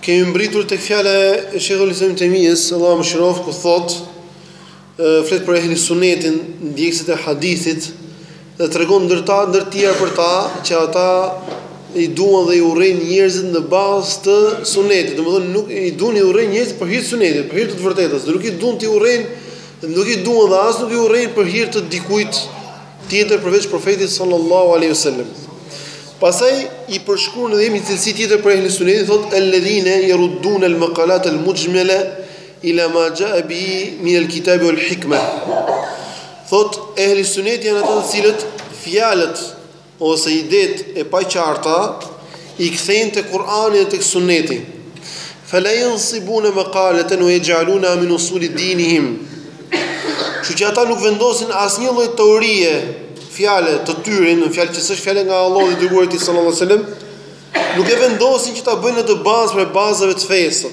Kemi mbërritur tek fjala e Sheikhul Islam Ibn Taymiyes, Allahu e mëshiroftë, ku thotë, flet për ehli sunnetin, ndjekësit e hadithit dhe tregon ndër ta, ndër të tjera për ta që ata i duan dhe i urrejnë njerëzit në bazë të sunetit. Domethënë nuk i duan i urrejnë njerëzit për hir të sunetit, për hir të të vërtetës, dhe nuk i duan t'i urrejnë, nuk i duan dhe as nuk i urrejnë për hir të dikujt tjetër përveç profetit sallallahu alaihi wasallam. Pastaj i përshkruan dhe me një cilësi tjetër për ehli sunetin thotë alladhina yaruddun almaqalat almujmala ila ma jaa bihi min alkitab walhikma. Thotë ehli suneti janë ata të cilët fjalët ose idetë e paqarta i kthejnë tek Kur'ani dhe tek Sunneti, fela yansibuna maqalatan wa yaj'aluna min usuli dinihim, kështu që ata nuk vendosin asnjë lloj teorie, fjale të tyre, një fjalë që s'është fjalë nga Allahu dhe i dërguari i tij sallallahu alaihi wasallam, nuk e vendosin që ta bëjnë atë bazë prej bazave të fesë.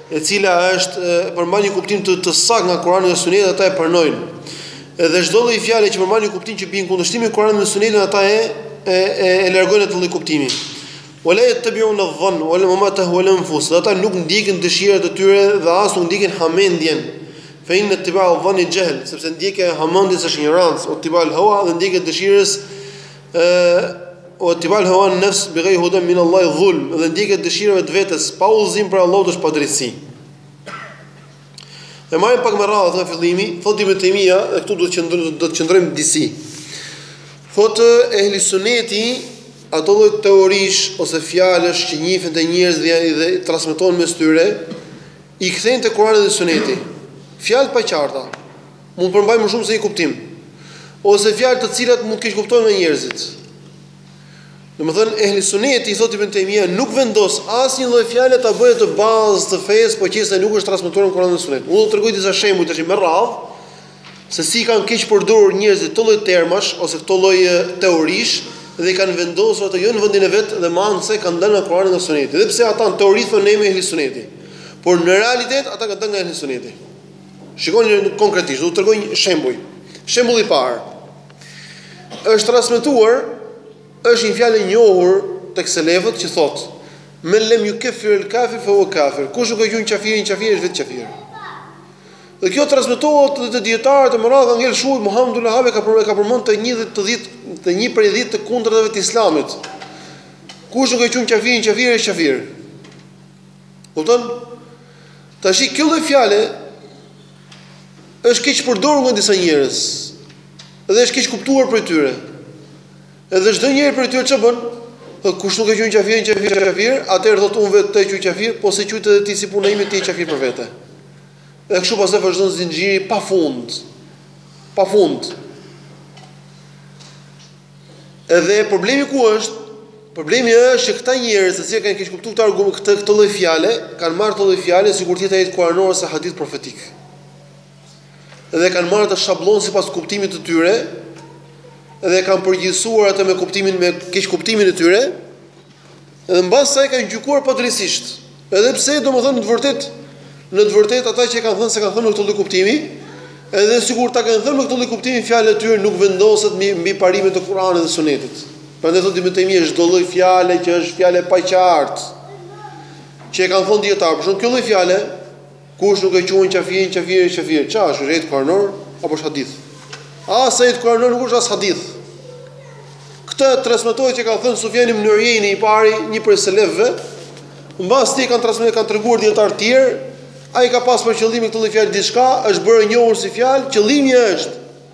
e cila është përmban një kuptim të të saktë nga Kurani dhe Suneti ata e pranojnë. Edhe çdo lloj fjale që përmban një kuptim që bie në kundërshtim me Kuranin dhe Sunetin ata e e e, e largojnë atë lloj kuptimi. Wala yattabi'un adh-dhann wala ma tahwa al-anfus. Dhe ata nuk ndjekin dëshirat e tyre dhe as nuk ndjekin hamendjen. Fa inna ittiba'a adh-dhanni jahl, sepse ndjekja e hamendjes është injorancë, wa ittiba' al-hawa dhe ndjekja e dëshirës wa ittiba' hawa an-nafs bi ghayr hudan min Allah dhulm dhe ndjekja e dëshirave të vetes pa udhëzim prej Allahut është padrejtësi. E marrim pak me radhë nga fillimi, thotë Ibn Taymija, e këtu do të qëndrojmë do të qëndrojmë disi. Thotë ehli suneti ato lloj teorish ose fjalësh që njihen te njerëzit dhe janë dhe transmetohen mes tyre, i kthejnë te Kurani dhe Suneti. Fjalë të paqarta. Mund të përmbajë më shumë se një kuptim. Ose fjalë të cilat mund të keqkuptohen nga njerëzit. Domethënë ehli suneti, thotë Ibn Taymija nuk vendos asnjë lloj fjale ta bëjë atë bazë të fesë, po qe se nuk është transmetuar në Kur'an dhe Sunet. Unë do të tregoj disa shembuj tash me radhë se si i kanë keqpërdorur njerëzit këto lloj termash ose këto lloj teorish dhe i kanë vendosur ato jo në vendin e vet dhe mandej kanë dalë nga Kur'ani dhe Suneti. Dhe pse ata në teori thonë ne jemi ehli suneti. Por në realitet ata kanë dalë nga ehli suneti. Shikoni konkretisht, do të tregoj shembuj. Shembulli i parë. Është transmetuar, është një fjalë e njohur tek selefët që thotë: "Men lem yukafir al-kafir fa huwa kafir." Kush nuk e quan kafirin kafir, është vetë kafir. Dhe kjo transmetohet edhe te dietarët e mëdhenj dhe Shejh Muhammed ibn Abdulvehabi e ka përmendur ka përmendur te një të dhjetë te një prej dhjetë të kundërtave të Islamit. Kush nuk e quan kafirin kafir, është kafir. Kupton? Tash kjo lloj fjale është keq përdorur nga disa njerëz dhe është keq kuptuar prej tyre. Edhe çdo njeri prej tyre çfarë bën? Po kush nuk e quan qafirin qafir qafir, atëherë thotë unë vetë të quaj qafir, po s'e quajte edhe ti si puna ime ti je qafir për vete. Dhe kështu pastaj vazhdon zinxhiri pa fund. Pa fund. Edhe problemi ku është? Problemi është që këta njerëz të cilët e kanë keqkuptuar këtë argument, këtë këtë lloj fjale, kanë marrë këtë lloj fjale sikur të jetë ajet kuranor ose hadith profetik. Dhe kanë marrë atë shabllon sipas kuptimit të tyre dhe kanë përgjithësuar atë me kuptimin me keqkuptimin e tyre. Dhe mbas saj e kanë gjykuar padrejtësisht. Edhe pse domethënë në të vërtetë në të vërtetë ata që e kanë thënë s'e kanë thënë me këtë lloj kuptimi, edhe sikur ta kanë thënë me këtë lloj kuptimi fjala e tyre nuk vendoset mbi mbi parimet e Kur'anit dhe Sunetit. Prandaj thotë Ibn Tejmije çdo lloj fjale që është fjalë e paqartë që e kanë thënë dijetarë, për shembull kjo lloj fjale Kush nuk e quan qafirin qafir qafir ça është ajet kuranor apo është hadith as ajet kuranor nuk është as hadith këtë transmetohet që ka thënë Sufjani ibn Ujejne i pari një prej selefëve mbas tij kanë transmetuar kanë treguar dijetarë të tjerë ai ka pas për qëllim me këtë lloj fjale diçka është bërë e njohur si fjalë qëllimi është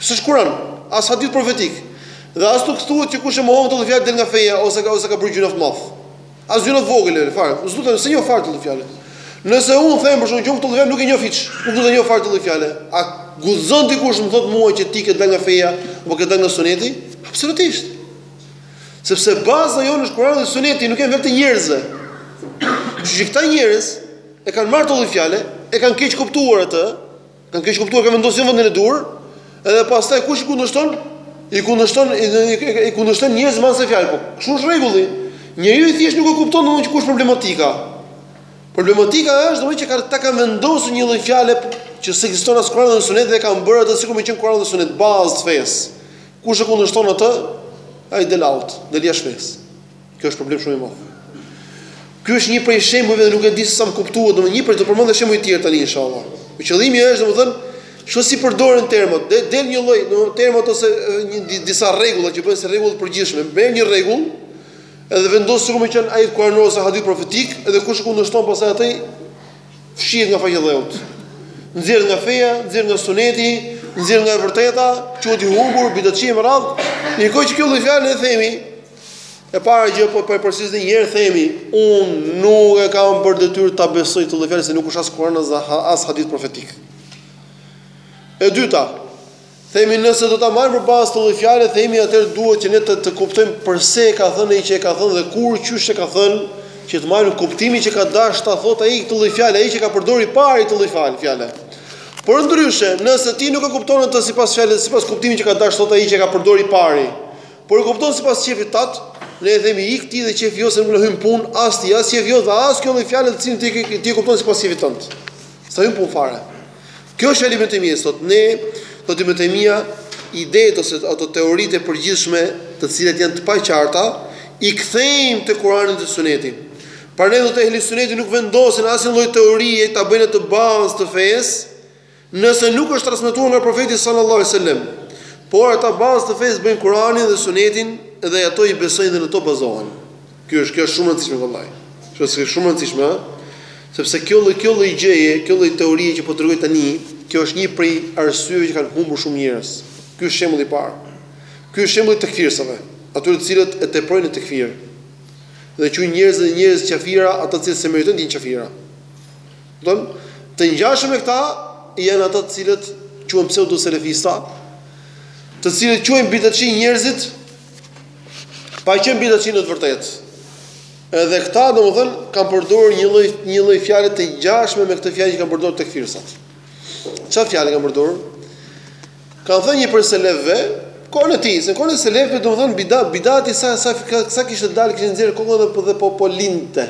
S'është Kuran, as hadith profetik. Dhe as nuk thuhet që kush e mohon këtë lloj fjale del nga feja ose ka ose ka bërë gjynah të madh. As gjynah të vogël edhe fare. Unë s'do ta them, s'e njoh fare këtë lloj fjale. Nëse unë them për shembull që unë këtë lloj fjale nuk e njoh hiç, nuk do ta njoh fare këtë lloj fjale. A guxon dikush të më thotë mua që ti ke dalë nga feja apo ke dalë nga suneti? Absolutisht. Sepse baza jonë është Kurani dhe Suneti, nuk janë fjalë të njerëzve. Kështu që këta njerëz e kanë marrë këtë lloj fjale, e kanë keqkuptuar atë, Kanë keqkuptuar s'e kanë vendosur në vendin e duhur, edhe pastaj kush i kundërshton, i kundërshton i kundërshton njerëzit me anë të fjalës. Po kështu është rregulli. Njeriu i thjeshtë nuk e kupton domethënë që ku është problematika. Problematika është domethënë që ka ta kanë vendosur një lloj fjale që s'ekziston as në Kuran dhe në Sunet dhe kanë bërë atë sikur me qenë Kurani dhe Suneti bazë të fesë. Kush e kundërshton atë, ai del out, del jashtë fesë. Kjo është problem shumë i madh. Ky është një prej shembujve dhe nuk e di se sa më kuptuat, domethënë një prej do përmendë shembuj të tjerë tani inshallah. Por qëllimi është domethënë çu si përdoren termat, del, del një lloj domethënë termat ose një disa rregulla që bëhen si rregull të përgjithshme. Merr një rregull edhe vendos sikur me qenë ajet kuranor ose hadith profetik, edhe kush e kundërshton pastaj atë fshihet nga faqja e dheut. Nxjerr nga feja, nxjerr nga suneti, nxjerr nga e vërteta, quhet i humbur, bidatçi me radhë. Në një kohë që kjo lloj fjale e themi, E para gjë po po e përsëris edhe një herë themi, un nuk e kam për detyrë ta besoj këtë lloj fjale se nuk është as Kur'an as as hadith profetik. E dyta, themi nëse do ta marrim për bazë këtë lloj fjale, themi atëherë duhet që ne të, të kuptojmë përse e ka thënë ai që e ka thënë dhe kur qysh e ka thënë, që të marrim kuptimin që ka dashur ta thotë ai këtë lloj fjale, ai që e ka përdorur i pari këtë lloj fjale. Por ndryshe, nëse ti nuk e kupton atë sipas fjalës, sipas kuptimit që ka dashur ta thotë ai që e ka përdorur i pari, Por e kupton sipas qefit tat, ne i themi ik ti dhe qefi jot se nuk na hyn punë as ti, as qefi jot dhe as kjo lloj fjale të cilën ti ke ti e kupton sipas qefit tënd. S'na hyn punë fare. Kjo është fjala e Ibn Tejmijes. Thotë, ne, thotë Ibn Tejmija, idetë ose ato teoritë e përgjithshme, të cilat janë të paqarta, i kthejmë te Kurani dhe Suneti. Prandaj thotë Ehli Suneti nuk vendosin asnjë lloj teorie ta bëjnë atë bazë të fesë, Nëse nuk është transmetuar nga Profeti sal-lallahu alejhi ve-sellem, por ata bazë të fesë bëjnë Kuranin dhe Sunetin dhe ato i besojnë dhe në to bazohen. Ky është, kjo është shumë e rëndësishme vallahi. Kjo është shumë e rëndësishme, ë? Sepse kjo lloj kjo lloj gjëje, kjo lloj teorie që po tregoj tani, kjo është një prej arsyeve që kanë humbur shumë njerëz. Ky është shembulli i parë. Ky është shembulli i tekfirsave, atyre të cilët e teprojnë në tekfir dhe quajnë njerëzit, njerëz qafira, ata të cilët s'e meritojnë të jenë qafira. Don, të ngjashëm me këta janë ata të cilët quhen pseudoselefista, të cilët quajnë bidatçi njerëzit pa qenë bidatçi në të vërtetë. Edhe këta, domethënë, kanë përdorur një lloj një lloj fjale të ngjashme me këtë fjalë që kanë përdorur tekfirsat. Çfarë fjalë kanë përdorur? Ka thënë një prej selefëve, kohën e tij, se kohën e selefëve domethënë bidat, bidati sa sa sa kishte dalë, kishte nxjerrë kokën dhe po dhe po po lindte.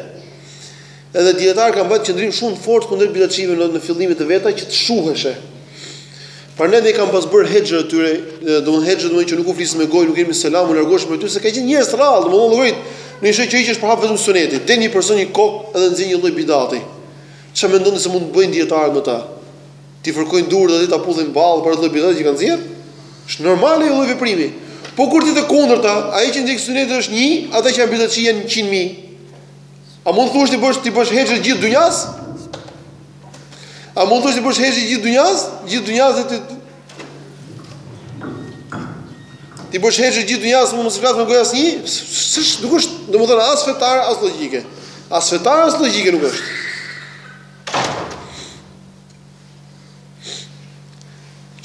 Edhe dijetarët kanë mbajt qëndrim shumë të fortë kundër bidatçive në në fillimet e veta që të shuheshe. Prandaj u kanë pas bërë hexhër atyre, domthonë hexhër domthonë që nuk u flisnin me gojë, nuk u jepnin selam, u largoheshin atyre se kanë qenë njerëz të rrallë, domthonë llogarit në një shoqëri që është përhap vetëm suneti. Del një person nxjerr kokë edhe nxjerr një lloj bidati. Çfarë mendoni se mund të bëjnë dijetarët me ta? T'i fërkojnë duart dhe ta puthin në ballë për atë lloj bidati që kanë nxjerr? Është normale ai lloj veprimi. Po kur të jetë e kundërta, ai që ndjek sunetin është 1, ata që janë bidatçi janë 100 mijë. A mund të thuash t'i bësh t'i bësh hexhër gjithë dynjas? A mund të thuash t'i bësh hexhër gjithë dynjas? Gjithë dynjas ti T'i bësh hexhër gjithë dynjas, mos i flasësh me gojë asnjë? S'është, nuk është, domethënë as fetar, as logjike. As fetar, as logjike nuk është.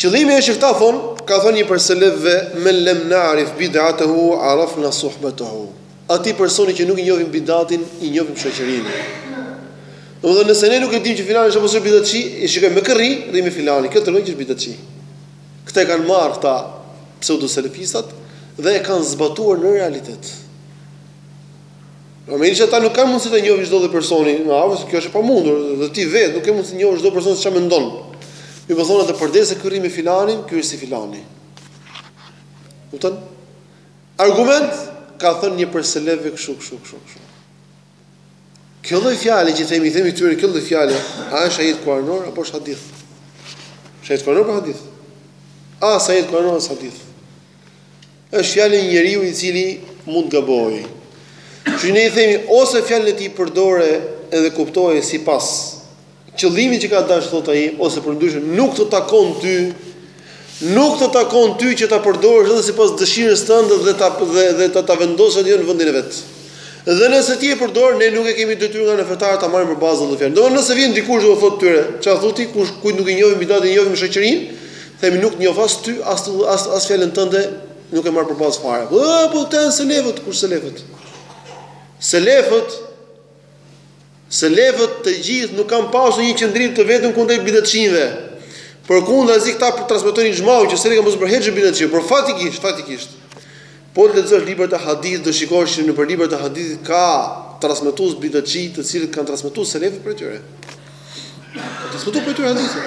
Qëllimi është që këta thonë, ka thënë një prej selefëve, men lem na'rif bid'atahu arafna suhbatahu. Atij personi që nuk i njohim bidatin, i njohim shoqërinë. Domethënë nëse ne nuk e dimë që filani është apo është bidatçi, e shikojmë me kë rri, rri me filanin, kjo tregon që është bidatçi. Këta e kanë marrë këta pseudoselefistat dhe e kanë zbatuar në realitet. Jo, megjithëse ata nuk kanë mundësi ta njohin çdo lloj personi nga afër, kjo është e pamundur, dhe ti vetë nuk ke mundësi të njohësh çdo person se çfarë mendon. Jo po thonë ata përderisa ky rri me filanin, ky është si filani. Kupton? Argument ka thënë një prej selefëve kështu kështu kështu kështu. Kjo lloj fjalë që themi, themi këtyre kjo lloj fjalë, a është ajet kuranor apo është hadith? Është ajet kuranor apo hadith? A është ajet kuranor apo hadith? Është fjalë e një njeriu i cili mund të gabojë. Që ne i themi ose fjalën e tij përdore edhe kuptoje sipas qëllimit që ka dashur thotë ai ose përndryshe nuk të takon ty nuk të takon ty që ta përdorësh edhe sipas dëshirës tënde dhe ta dhe, dhe ta, ta vendosësh atë jo në vendin e vet. Dhe nëse ti e përdor, ne nuk e kemi detyrë nga ana fetare ta marrim për bazë atë fjalë. Domethënë nëse vjen dikush dhe u thotë tyre, çfarë thua ti, kush kujt nuk i njohim bidat i njohim shoqërinë, Themi nuk të njoh as ty as as as fjalën tënde nuk e marr për bazë fare. Po po këta janë selefët, kush selefët? Selefët Selefët të gjithë nuk kanë pasur një qëndrim të vetëm kundrejt bidatçinjve. Përkundazi këta transmetojnë ixhmaun që selefët kanë pas bërë hexhër bidatçiun, por faktikisht, faktikisht. Po të lexosh libra të hadithit do shikosh që nëpër librat e hadithit ka transmetues bidatçi të cilët kanë transmetuar selefët prej tyre. Kanë transmetuar prej tyre hadithe.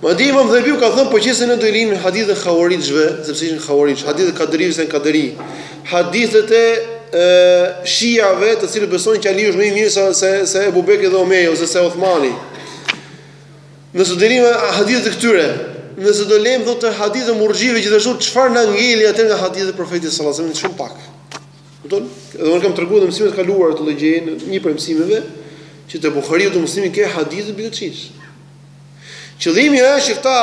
Madje Imam Dhehebiu ka thënë po qe se ne do i linim hadithet e havarixhve, sepse ishin havarixh, hadithet e kaderive se kaderi. Hadithet e shiave, të cilët besojnë që Aliu është më i mirë se se Abu Bekri dhe Omeri ose se Uthmani. Nëse do i lëmë hadithet e këtyre, nëse do lëmë thotë hadithet e murxhive gjithashtu çfarë na ngeli atëherë nga hadithet e profetit sallallahu alajhi wasallam shumë pak. Kupton? Edhe unë kam treguar në mësimet e kaluara këtë lloj gjëje në një prej mësimeve që te Buhariu te Muslimi ke hadithe të bidatçinjve. Qëllimi është që këta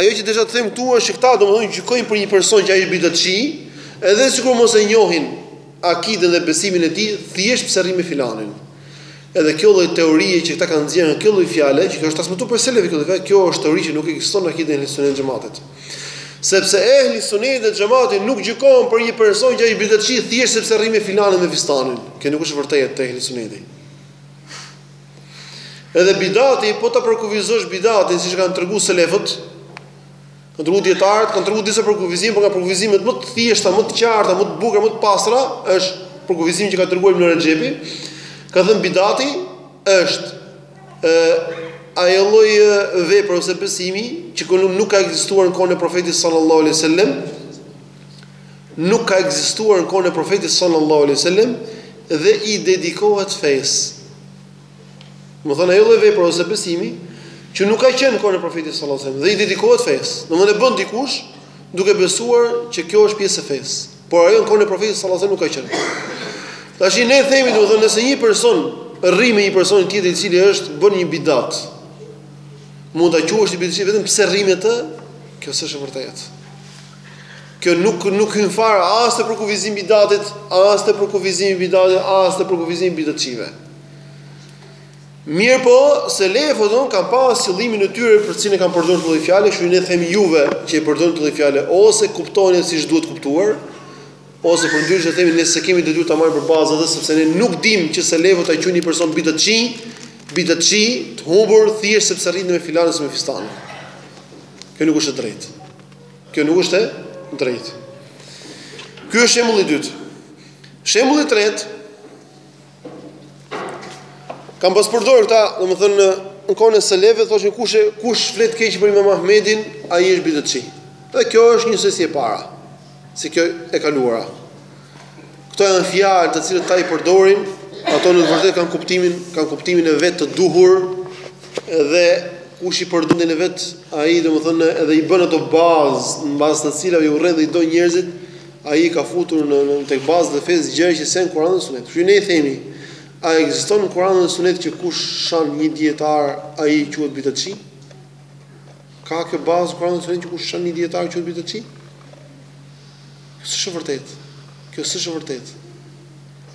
ajo që desha të them këtu është që këta domethënë gjykojnë për një person që ai është bidatçi, edhe sikur mos e njohin akiden dhe besimin e tij, thjesht pse rri me filanin. Edhe kjo lloj teorie që këta kanë nxjerrë nga kjo lloj fjale, që kjo është transmetuar prej selefëve kjo lloj fjale, kjo është teori që nuk ekziston në akiden e Ehli Sunetit Xhamatit. Sepse Ehli Suneti dhe Xhamati nuk gjykon për një person që ai është bidatçi thjesht sepse rri me filanin me fistanin. Kjo nuk është vërtetë te Ehli Suneti. Edhe bidati, po ta përkufizosh bidatin siç kanë treguar selefët, Kanë tregu dijetarët, kanë tregu disa përkufizime, por nga përkufizimet më të thjeshta, më të qarta, më të bukura, më të pastra, është përkufizimi që ka treguar Ibn Rexhepi, ka thënë bidati është ai lloj vepre ose besimi që nuk ka ekzistuar në kohën e profetit sallallahu alaihi wasallam nuk ka ekzistuar në kohën e profetit sallallahu alaihi wasallam dhe i dedikohet fesë Domethënë ajo lloj vepre ose besimi që nuk ka qenë në kohën e Profetit sallallahu alajhi wasallam dhe i dedikohet fesë. Domethënë e bën dikush duke besuar që kjo është pjesë e fesë, por ajo në kohën e Profetit sallallahu alajhi wasallam nuk ka qenë. Tashi ne themi domethënë nëse një person rri me një person tjetër i cili është bën një bidat, mund ta quajmë bidatçi vetëm pse rri me të, kjo s'është e vërtetë. Kjo nuk nuk hyn fare as te përkufizimi i bidatit, as te përkufizimi i bidatit, as te përkufizimi i bidatçive. Mirëpo, selefët kanë pas qëllimin e tyre për të cilin kanë përdor këtë fjalë, që ne i themi juve që e përdorni këtë fjalë, ose kuptojeni siç duhet kuptuar, ose përndryshe themi ne s'e kemi detyrë ta marrim për bazë atë sepse ne nuk dim që selefët ta quajnë një person bidatçi, bidatçi, të humbur, thjesht sepse rri me filan ose me fistan. Kjo nuk është e drejtë. Kjo nuk është e drejtë. Ky është shembulli i dytë. Shembulli i tretë, Kanë pas përdorur këta, domethënë në në kohën e selefëve thoshin kush kush flet keq për Imam Ahmedin, ai është bidatçi. Dhe kjo është njësoj si e para. Si kjo e kaluara. Këto janë fjalë të cilat ata i përdorin, ato në të vërtetë kanë kuptimin, kanë kuptimin e vet të duhur dhe kush i përdor në vend të vet, ai domethënë edhe i bën ato bazë në bazë të të cilave i urren dhe i do njerëzit, Ai i ka futur në në tek bazat e fesë gjëra që s'janë Kur'ani dhe Suneti. Kështu që ne i themi, a ekziston në Kur'anin dhe Sunetin që kush shan një dijetar, ai quhet bidatçi? Ka kjo bazë në Kur'anin dhe Sunetin që kush shan një dijetar quhet bidatçi? S'është e vërtetë. Kjo s'është e vërtetë.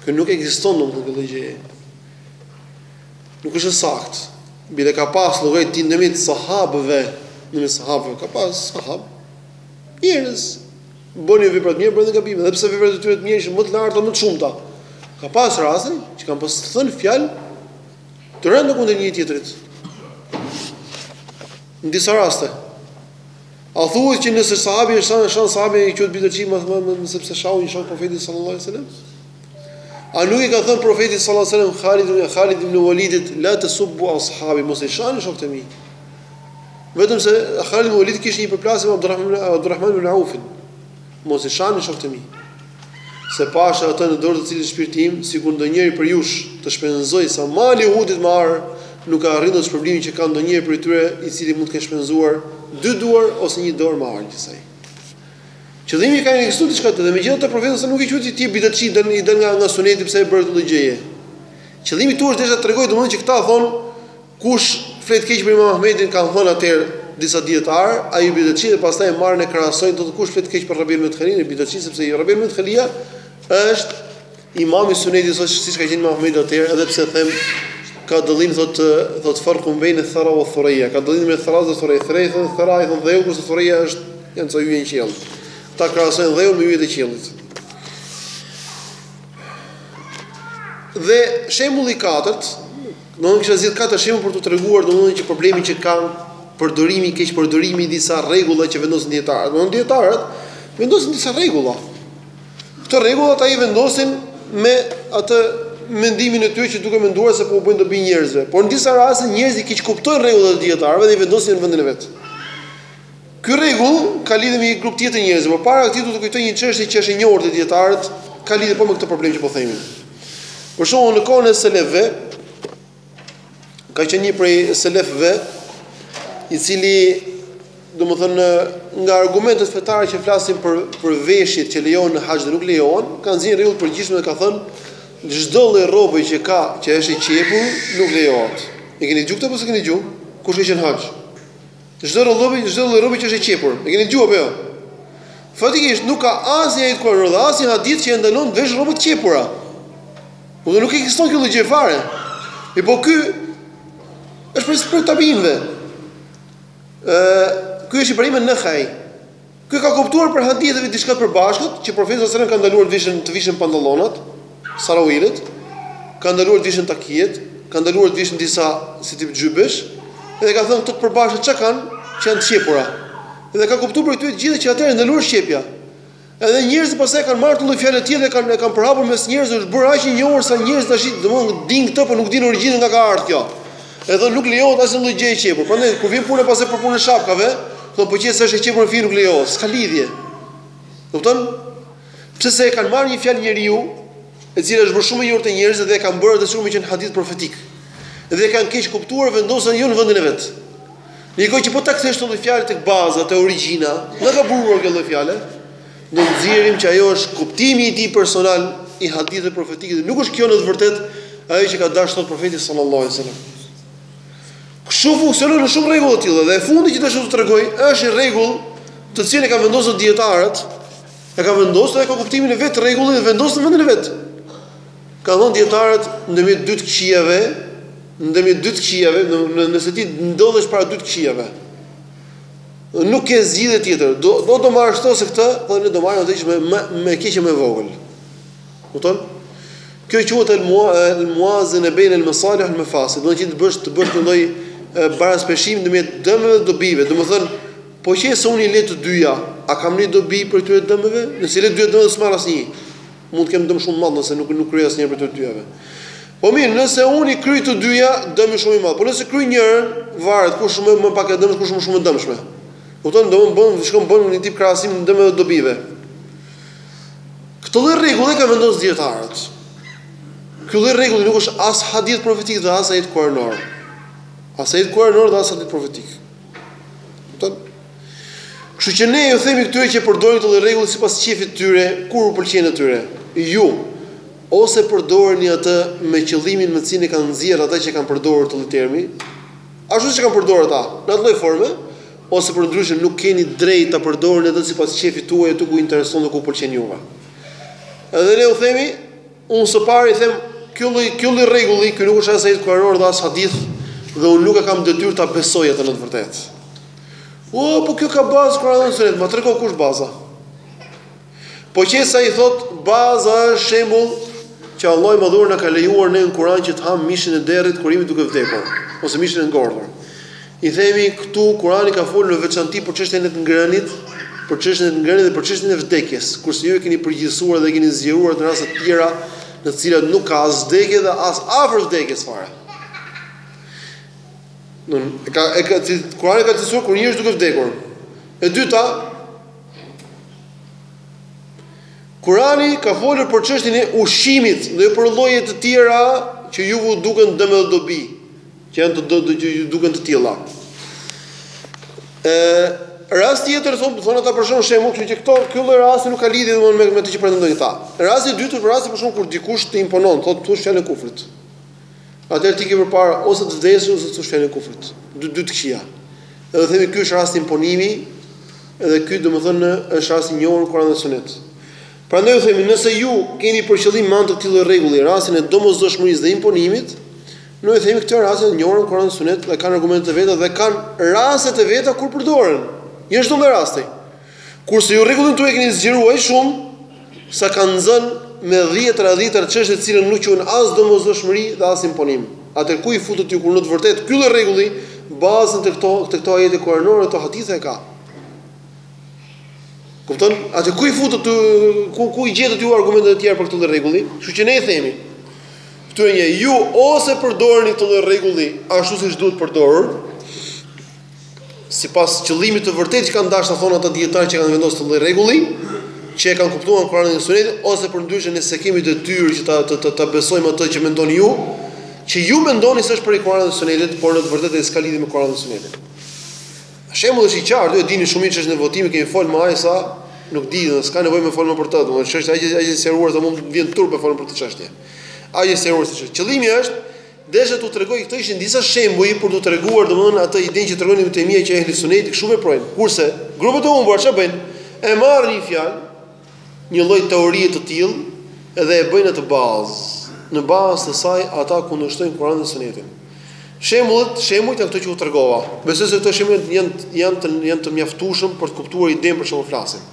Kjo nuk ekziston domethënë kjo lloj gjëje. Nuk është e saktë. Bile ka pas llogarit ndërmjet sahabëve, ndërmjet sahabëve ka pas sahabë njerëz Bënin vepra të mira, bënin dhe gabime, edhe pse veprat e tyre të mira ishin më të larta, më të shumta. Ka pas raste që kanë pas thënë fjalë të rënda kundër njëri tjetrit. Në disa raste. A thuhet që nëse sahabi e sha shan sahabin quhet bidatçi domethënë sepse shau një shok të profetit sallallahu alajhi wasallam. A nuk i ka thënë profeti sallallahu alajhi wasallam Khalid ibn Khalid ibn Walidit la tasubbu ashabi mos i shani shokët e mi. Vetëm se Khalid ibn Walid kishte një përplasje me Abdurrahman Abdurrahman ibn Aufin. Mos i shani shokët e mi. Se pasha atë në dorë të cilit është shpirti im, sikur ndonjëri prej jush të shpenzojë sa mali i Uhudit me ar, nuk e arrin dot shpërblimin që ka ndonjëri prej tyre i cili mund të ketë shpenzuar dy duar ose një dorë më arë kësaj. Qëllimi ka ekzistuar diçka tjetër, megjithatë profeti s.a. nuk e quajti ti bidatçi dal i dal nga nga suneti pse e bëre këtë gjë. Qëllimi këtu është desha të tregoj domthonjë që këta thon Kush flet keq për Imam Ahmedin kanë thënë atëherë disa dijetarë, ai është bidatçi dhe pastaj e marrin e krahasojnë thotë kush flet keq për Rabi ibn Khalilin është bidatçi sepse Rabi ibn Khalil është Imam i Sunetit thotë siç ka qenë Imam Ahmedi atëherë edhe pse them ka dallim thotë thotë farkun bain thara wa thuraya ka dallim me thara dhe thuraya thuraya thotë thara i thotë dheu kurse thuraya është janë ca yje në qiell ta krahasojnë dheu me yjet e qiellit dhe shembulli i katërt Domethënë kisha zgjedh katër shembuj për t'u treguar domethënë që problemi që ka përdorimi keqpërdorimi i disa rregullave që vendosin dijetarët. Domthonë dijetarët vendosin disa rregulla. Këto rregulla ata i vendosin me atë mendimin e tyre që duke menduar se po u bëjnë dobi njerëzve. Por në disa raste njerëzit i keqkuptojnë rregullat e dijetarëve dhe s'i vendosin në vendin e vet. Ky rregull ka lidhje me një grup tjetër njerëzve, por para këtij do të kujtoj një çështje që është e njohur te dijetarët, ka lidhje po me këtë problem që po themi. Për shembull në kohën e selefëve ka qenë një prej selefëve i cili domethënë nga argumentet fetare që flasin për për veshjet që lejohen në haxh dhe nuk lejohen, ka nxjerrë një rregull të përgjithshëm dhe ka thënë çdo lloj rrobe që ka që është e qepur nuk lejohet. E keni dëgjuar këtë apo s'e keni dëgjuar? Kush ka qenë në haxh? Çdo rrobe, çdo lloj rrobe që është e qepur. E keni dëgjuar apo jo? Faktikisht nuk ka asnjë ajet kuranor dhe asnjë hadith që e ndalon të veshësh rroba të qepura. Pra nuk ekziston kjo gjë fare. E po ky është prej prej tabiinëve. Ë, ky është Ibrahim an-Nakhai. Ky ka kuptuar prej haditheve diçka të përbashkët, që Profeti sallallahu alajhi wasallam ka ndaluar të vishen të vishen pantallonat, sarawilet, ka ndaluar të vishen takijet, ka ndaluar të vishen disa si tip xhybesh, dhe ka thënë këto të përbashkët ça kanë, që janë të qepura. Dhe ka kuptuar prej këtyre të gjitha që atëherë është ndaluar qepja. Edhe njerëzit pastaj kanë marrë këtë lloj fjale dhe e kanë e kanë përhapur mes njerëzve, është bërë aq e njohur sa njerëzit tash domthonë dinë këtë, por nuk dinë origjinën nga ka ardhur kjo. E thonë nuk lejohet asnjë lloj gjëje e qepur. Prandaj kur vjen puna pastaj për punën e shapkave, thonë po qe se është e qepur me fije nuk lejohet. S'ka lidhje. Kupton? Pse se e kanë marrë një fjalë njeriu, e cila është bërë shumë e njohur te njerëzit dhe e kanë bërë atë sikur me qenë hadith profetik. Dhe e kanë keqkuptuar vendosur jo në vendin e vet. Ndërkohë që po ta kthesh këtë lloj fjale tek baza, te origjina, nga ka buruar kjo lloj fjale? Ne do nxjerrim që ajo është kuptimi i tij personal i hadithit profetik dhe nuk është kjo në të vërtetë ajo që ka dashur të thotë profeti sallallahu alajhi wasallam. Kështu funksionon në shumë rregulla të tilla dhe e fundit që do të tregoj është një rregull të cilin e kanë vendosur dijetarët, e kanë vendosur dhe ka kuptimin e vet rregulli i vendosur në vendin e vet. Kanë thënë dijetarët ndërmjet dy të këqijave, ndërmjet dy të këqijave, nëse ti ndodhesh para dy të këqijave. Nuk ke zgjidhje tjetër. Do do të marrësh këtë ose këtë, po ne do marrim atë që më më më e keqja më e vogël. Kupton? Kjo quhet el muazene bejn el masalih uel mefasid, do të thotë të bësh të bësh një lloj baraspeshimi ndërmjet dëmeve dhe dobive. Domethënë, po qe se unë i le të dyja, a kam një dobi prej këtyre dëmeve? Nëse i le të dyja dëmet s'marr asnjë. Mund të kem dëm shumë të madh nëse nuk nuk kryej asnjërën prej të dyjave. Po mirë, nëse unë i kryej të dyja, dëmi shumë i madh. Po nëse kryej njërën, varet kush është më më pak e dëmshme, kush është më shumë e dëmshme. Kupton? Do të bën shkon bën një tip krahasimi të dëmeve dhe dobive. Këtë lloj rregulli e kanë vendosur dijetarët. Ky lloj rregulli nuk është as hadith profetik dhe as ajet kuranor. As ajet kuranor dhe as hadith profetik. Kupton? Kështu që ne u themi këtyre që përdorin këtë lloj rregulli sipas qejfit të tyre, kur u pëlqen atyre. Ju ose përdoreni atë me qëllimin me të cilin e kanë nxjerrë ata që kanë përdorur këtë lloj termi, ashtu siç e kanë përdorur ata, në atë lloj forme, ose përndryshe nuk keni drejtë ta përdorni atë sipas qejfit tuaj aty ku ju intereson dhe ku ju pëlqen juve. Edhe ne u themi, Unë së pari them, ky lloj ky lloj rregulli ky nuk është as ajet kuranor dhe as hadith dhe unë nuk e kam detyrë ta besoj atë në të vërtetë. O, po kjo ka bazë në Kur'an dhe sunet, ma trego kush është baza. Po qe se ai thotë, baza është shembull që Allahu i Madhuar na ka lejuar ne në Kur'an që të hamë mishin e derrit kur jemi duke vdekur ose mishin e ngordhur. I themi këtu Kurani ka folur në veçanti për çështjen e të ngrënit, për çështjen e të ngrënit dhe për çështjen e vdekjes, kurse ju e keni përgjithësuar dhe e keni zgjeruar në raste të tjera, në të cilat nuk ka as vdekje dhe as afër vdekjes fare. Do e ka e ka Kurani ka thënë kur njeriu është duke vdekur. E dyta, Kurani ka folur për çështjen e ushqimit dhe jo për lloje të tjera që ju u duken dëme dhe dobi. Që janë dëme që ju duken të tilla. Ë rasti tjetër thon thon ata për shembull, kështu që këto ky lloj rasti nuk ka lidhje domthonë me me atë që pretendojnë këta. Rasti i dytë është rasti për shembull kur dikush të imponon, thotë thuaj fjalën e kufrit. Atëherë ti ke përpara ose të vdesësh ose të thuash fjalën e kufrit. Dy dy të këqija. Edhe themi ky është rast imponimi, edhe ky domthonë është rast i njohur në Kur'an dhe Sunet. Prandaj u themi, nëse ju keni për qëllim me anë të këtij lloj rregulli rastin e domosdoshmërisë dhe imponimit, Ne i themi këto raste njihen Kur'an dhe Sunet dhe kanë argumente të veta dhe kanë raste të veta kur përdoren. Jo çdo lloj rasti. Kurse ju rregullin tuaj e keni zgjeruar aq shumë sa kanë nxënë me dhjetra e dhjetra çështje të cilat nuk quhen as domosdoshmëri dhe as imponim. Atë ku e futët ju kur në të vërtetë ky lloj rregulli bazën te këto te këto ajete kuranore dhe hadithe e ka. Kupton? Atë ku e futët ku ku i gjetët ju argumente të tjera për këtë lloj rregulli? Kështu që ne i themi Këtyre një, ju ose përdorni këtë lloj rregulli ashtu siç duhet përdorur, sipas qëllimit të vërtetë që kanë dashur të thonë ata dijetarë që kanë vendosur këtë lloj rregulli, që e kanë kuptuar prej Kur'anit dhe Sunetit ose përndryshe ne s'e kemi detyrë që ta të ta besojmë atë që mendoni ju, që ju mendoni se është prej Kur'anit dhe Sunetit, por në të vërtetë s'ka lidhje me Kur'anin dhe Sunetin. Shembulli është i qartë, ju e dini shumë mirë çështjen e votimit, kemi fol më aq sa nuk di, s'ka nevojë me fol më për të, domethënë çështja që ai është sqaruar, domethënë të vjen turp të folësh për këtë çështje. Ajo është çështja. Qëllimi është desha t'u tregoj këto ishin disa shembuj për t'u treguar domthonë atë idenë që tregon Ibn Taymija që ehli suneti kështu veprojnë. Kurse grupet e humbura çfarë bëjnë? E marrin një fjalë, një lloj teorie të tillë dhe e bëjnë atë bazë. Në bazë të saj ata kundërshtojnë Kur'anin dhe Sunetin. Shembullet, shembujt janë këto që u tregova. Besoj se këto shembuj janë janë të janë të mjaftueshëm për të kuptuar idenë për çfarë po flasim.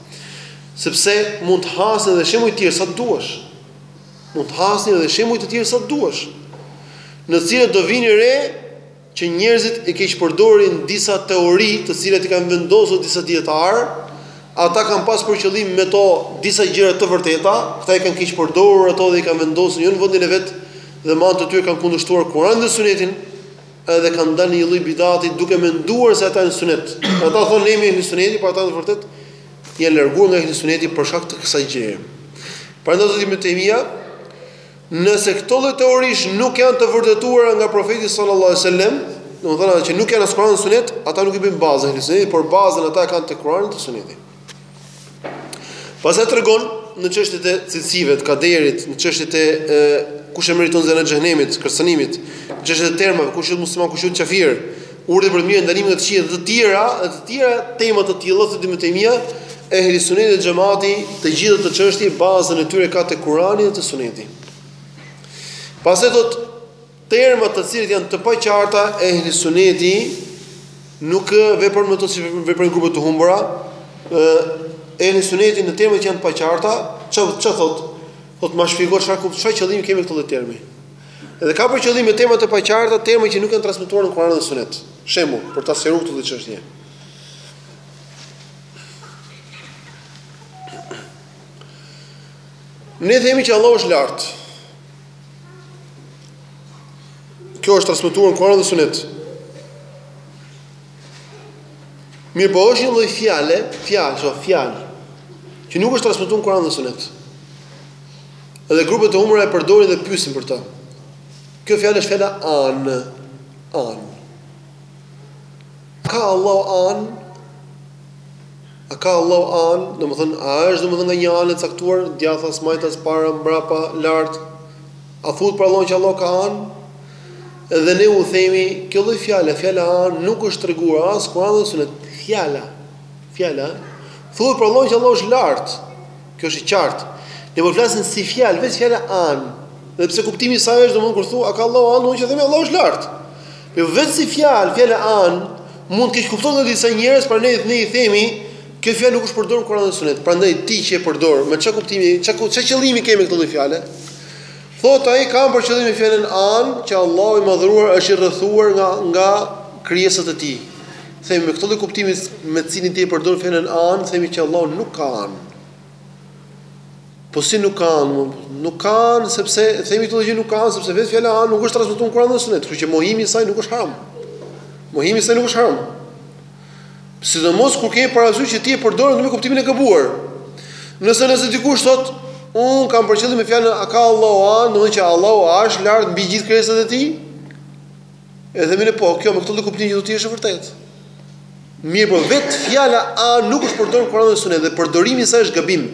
Sepse mund të hasni edhe shembuj të tjerë sa të duash. Mund të hasni edhe shembuj të tjerë sa të duash, në të cilët do vini re që njerëzit i keqpërdorin disa teori të cilat i kanë vendosur disa dijetarë, ata kanë pas për qëllim me to disa gjëra të vërteta, këta i kanë keqpërdorur ato dhe i kanë vendosur jo në vendin e vet dhe me anë të tyre kanë kundërshtuar Kur'anin dhe Sunetin, edhe kanë dalë në një lloj bidati duke menduar se ata janë Sunet. Ata thonë ne jemi Ehli Suneti, por ata në të vërtetë janë larguar nga ehli suneti për shkak të kësaj gjëje. Prandaj thotë Ibn Taymija, nëse këto lloj teorish nuk janë të vërtetuara nga profeti sallallahu alajhi wasallam, domethënë ato që nuk janë as Kur'an sunet, ata nuk i bëjnë bazë ehli suneti, por bazën ata e kanë te Kur'ani te suneti. Pastaj tregon në çështjet e cilësive të kaderit, në çështjet e kush e meriton dënimin e xhehenemit, kërcënimit, çështjet e termave, kush është musliman, kush është kafir, Urdhri për të mirën, ndalimi nga të këqijat dhe të tjera, dhe të tjera tema të tilla thotë Ibn Taymija, Ehli Sunneti dhe Xhemati, të gjitha këto çështje bazën e tyre e ka tek Kurani dhe te Suneti. Pastaj thotë termat të cilat janë të paqarta, Ehli Sunneti nuk vepron me to si veprojnë grupet e humbura, ë Ehli Sunneti në terma që janë të paqarta, çfarë çfarë thotë? Thotë ma shpjego çfarë kupton, çfarë qëllimi ke me këtë lloj termi. Dhe ka për qëllim me terma të paqarta, terma që nuk janë transmetuar në Kur'an dhe Sunet. Shembull, për ta sqaruar këtë çështje. Ne themi që Allahu është lart. Kjo është transmetuar në Kur'an dhe Sunet. Mirëpo është një lloj fjale, fjalë, so, fjalë, që nuk është transmetuar në Kur'an dhe Sunet. Edhe grupe të humbura e përdorin dhe pyesin për to. Kjo fjalë është fjala anë, anë. Ka Allahu anë? A ka Allahu anë? Domethënë, a është domethënë nga një anë e caktuar, djathtas, majtas, para, mbrapa, lart? A thuhet për Allahun që Allahu ka anë? Edhe ne u themi, kjo lloj fjale, fjala anë nuk është treguar as Kur'an as Sunet. Fjala, fjala, thuhet për Allahun që Allahu është lart. Kjo është e qartë. Ne po flasim si fjalë, vetë fjala anë, edhe pse kuptimi i saj është domethënë kur thua a ka Allahu anë, do të themi Allahu është lart. Por vetë si fjalë, fjala anë mund të keqkuptohet nga disa njerëz, prandaj ne i themi kjo fjalë nuk është përdorur Kur'an dhe Sunet. Prandaj ti që e përdor, me çka kuptimi, çka çka qëllimi ke me këtë lloj fjale? Thotë ai kam për qëllim fjalën anë që Allahu i madhëruar është i rrethuar nga nga krijesat e tij. Themi, me këtë lloj kuptimi me të cilin ti e përdor fjalën anë, themi që Allahu nuk ka anë. Po si nuk ka anë? Nuk ka anë sepse themi këtë gjë nuk ka anë sepse vetë fjala anë nuk është transmetuar në Kur'an dhe Sunet, kështu që mohimi i saj nuk është haram. Mohimi i saj nuk është haram. Sidomos kur ke parasysh që ti e përdor në kuptimin e gabuar. Nëse nëse dikush thotë, unë kam për qëllim me fjalën a ka Allahu anë, domethënë që Allahu është lart mbi gjithë krijesat e tij? I themi po, kjo me këtë lloj kuptimi që thua ti është e vërtetë. Mirëpo vetë fjala anë nuk është përdorur Kur'an dhe Sunet dhe përdorimi i saj është gabim.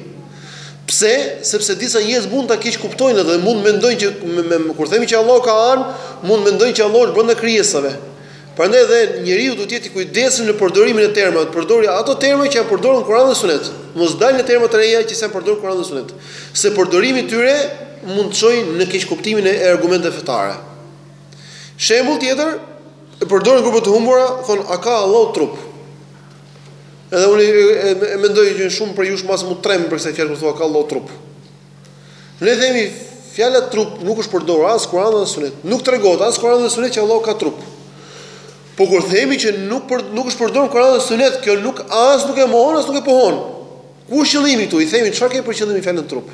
Pse? Sepse disa njerëz mund ta keqkuptojnë atë dhe mund të mendojnë që me, me, me kur themi që Allahu ka anë, mund të mendojnë që Allahu është brenda krijesave. Prandaj dhe njeriu duhet të jetë i kujdesshëm në përdorimin e termave, të përdorë ato terma që janë përdorur në Kur'an dhe Sunet. Mos dalë në terma të reja që janë përdorur në Kur'an dhe Sunet. Se përdorimi i tyre mund të çojë në keqkuptimin e argumenteve fetare. Shembull tjetër, e përdorin grupe të humbura, thonë a ka Allahu trup? Edhe unë e mendoj që shumë prej jush mos u tremb për këtë fjalë thua ka Allahu trup. Ne themi fjala trup nuk është përdorur as Kur'an as Sunet. Nuk tregohet as Kur'an as Sunet që Allahu ka trup. Po kur themi që nuk për, nuk është përdorur Kur'an as Sunet, kjo nuk as nuk e mohon as nuk e pohon. Ku është qëllimi këtu? I themi çfarë ke për qëllim fjalën trup?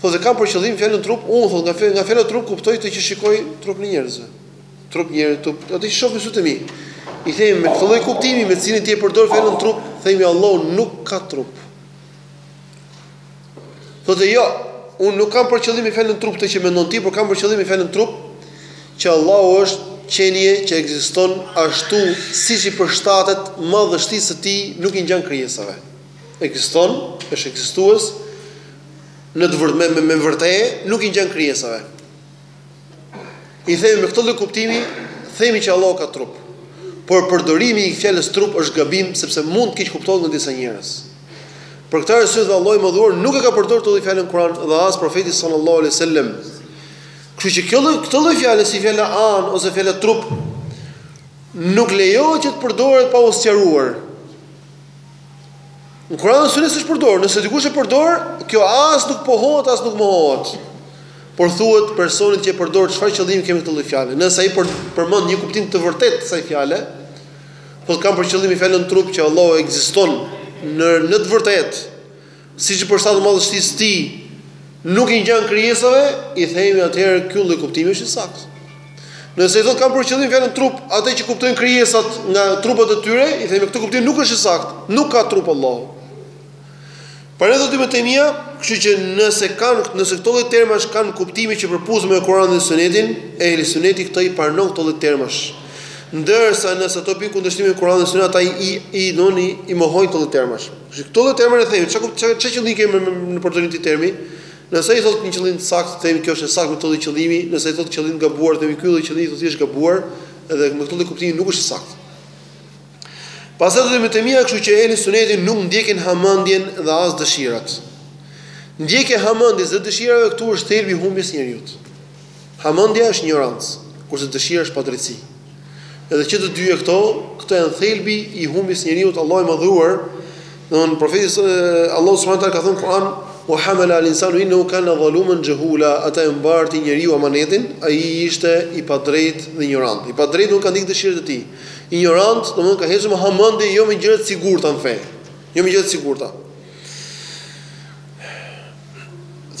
Thotë se ka për qëllim fjalën trup, unë thotë nga fjala nga fjala trup kuptoj atë që shikoj trupin e njerëzve. Trup njerëz, trup, atë që shoh me sytë e mi. I themi me këtë lloj kuptimi me të cilin ti e përdor fjalën trup, themi Allahu nuk ka trup. Thotë jo, unë nuk kam për qëllim me fjalën trup atë që mendon ti, por kam për qëllim me fjalën trup që Allahu është qenie që ekziston ashtu siç i përshtatet madhështisë së tij, nuk i ngjan krijesave. Ekziston, është ekzistues, në të vërtetë, me, me, me vërtetë, nuk i ngjan krijesave. I themi me këtë lloj kuptimi, themi që Allahu ka trup. Por përdorimi i fjalës trup është gabim sepse mund të keqkuptohet nga disa njerëz. Për këtë arsye dhe Allahu i Madhëruar nuk e ka përdorur këtë fjalë në Kur'an dhe as profeti sallallahu alaihi wasallam. Kështu që kjo lloj këto lloj fjalë si fjala anë ose fjala trup nuk lejohet që të përdoret pa u sqaruar. Në Kur'an dhe Sunet s'është përdorur, nëse dikush e përdor, kjo as nuk pohohet as nuk mohohet. Por i thuhet personit që e përdor çfarë qëllimi ke me këtë lloj fjale. Nëse ai përmend një kuptim të vërtetë të kësaj fjale, po kam për qëllim fjalën trup që Allahu ekziston në në të vërtetë. siç i përshtatet madhështisë së Tij, nuk i ngjan krijesave, i themi atëherë ky lloj kuptimi është i saktë. Nëse ai thotë kam për qëllim fjalën trup atë që kuptojnë krijesat nga trupat e tyre, i themi me këtë kuptim nuk është i saktë, nuk ka trup Allahu. Pra thotë Ibn Taymija, kështu që nëse kanë nëse këto lloj termash kanë kuptime që përputhen me Kur'anin dhe Sunetin, e ehli Suneti këto i pranon këto lloj termash. Ndërsa nëse ato bien në kundërshtim me Kur'anin dhe Sunetin, ata i i doni i mohojnë këto lloj termash. Këto lloj termash i themi, çka çka çka qëllimi ke me me me përdorimin e këtij termi? Nëse ai thotë një qëllim të saktë, themi kjo është e saktë me këtë lloj qëllimi, nëse ai thotë qëllim të gabuar, themi ky lloj qëllimi thotë është i gabuar, edhe me këtë lloj kuptimi nuk është i saktë. Pastaj thotë Ibn Taymija, kështu që ehli suneti nuk ndjekin hamendjen dhe as dëshirat. Ndjekja e hamendjes dhe dëshirave këtu është thelbi i humbjes së njeriut. Hamendja është injorancë, kurse dëshira është padrejtësi. Edhe që të dyja këto, këto janë thelbi i humbjes së njeriut, Allahu i Madhëruar, domthon profeti s- Allahu subhanahu wa taala ka thënë në Kur'an, "Wa hamalaha al-insanu innahu kana zaluman jahula", atë e mbarti njeriu amanetin, ai ishte i padrejtë dhe injorant. I padrejtë do të thotë ka ndjek dëshirën e tij. Injorant, do të thotë ka ecur me hamendje, jo me gjëra të sigurta në fe, jo me gjëra të sigurta.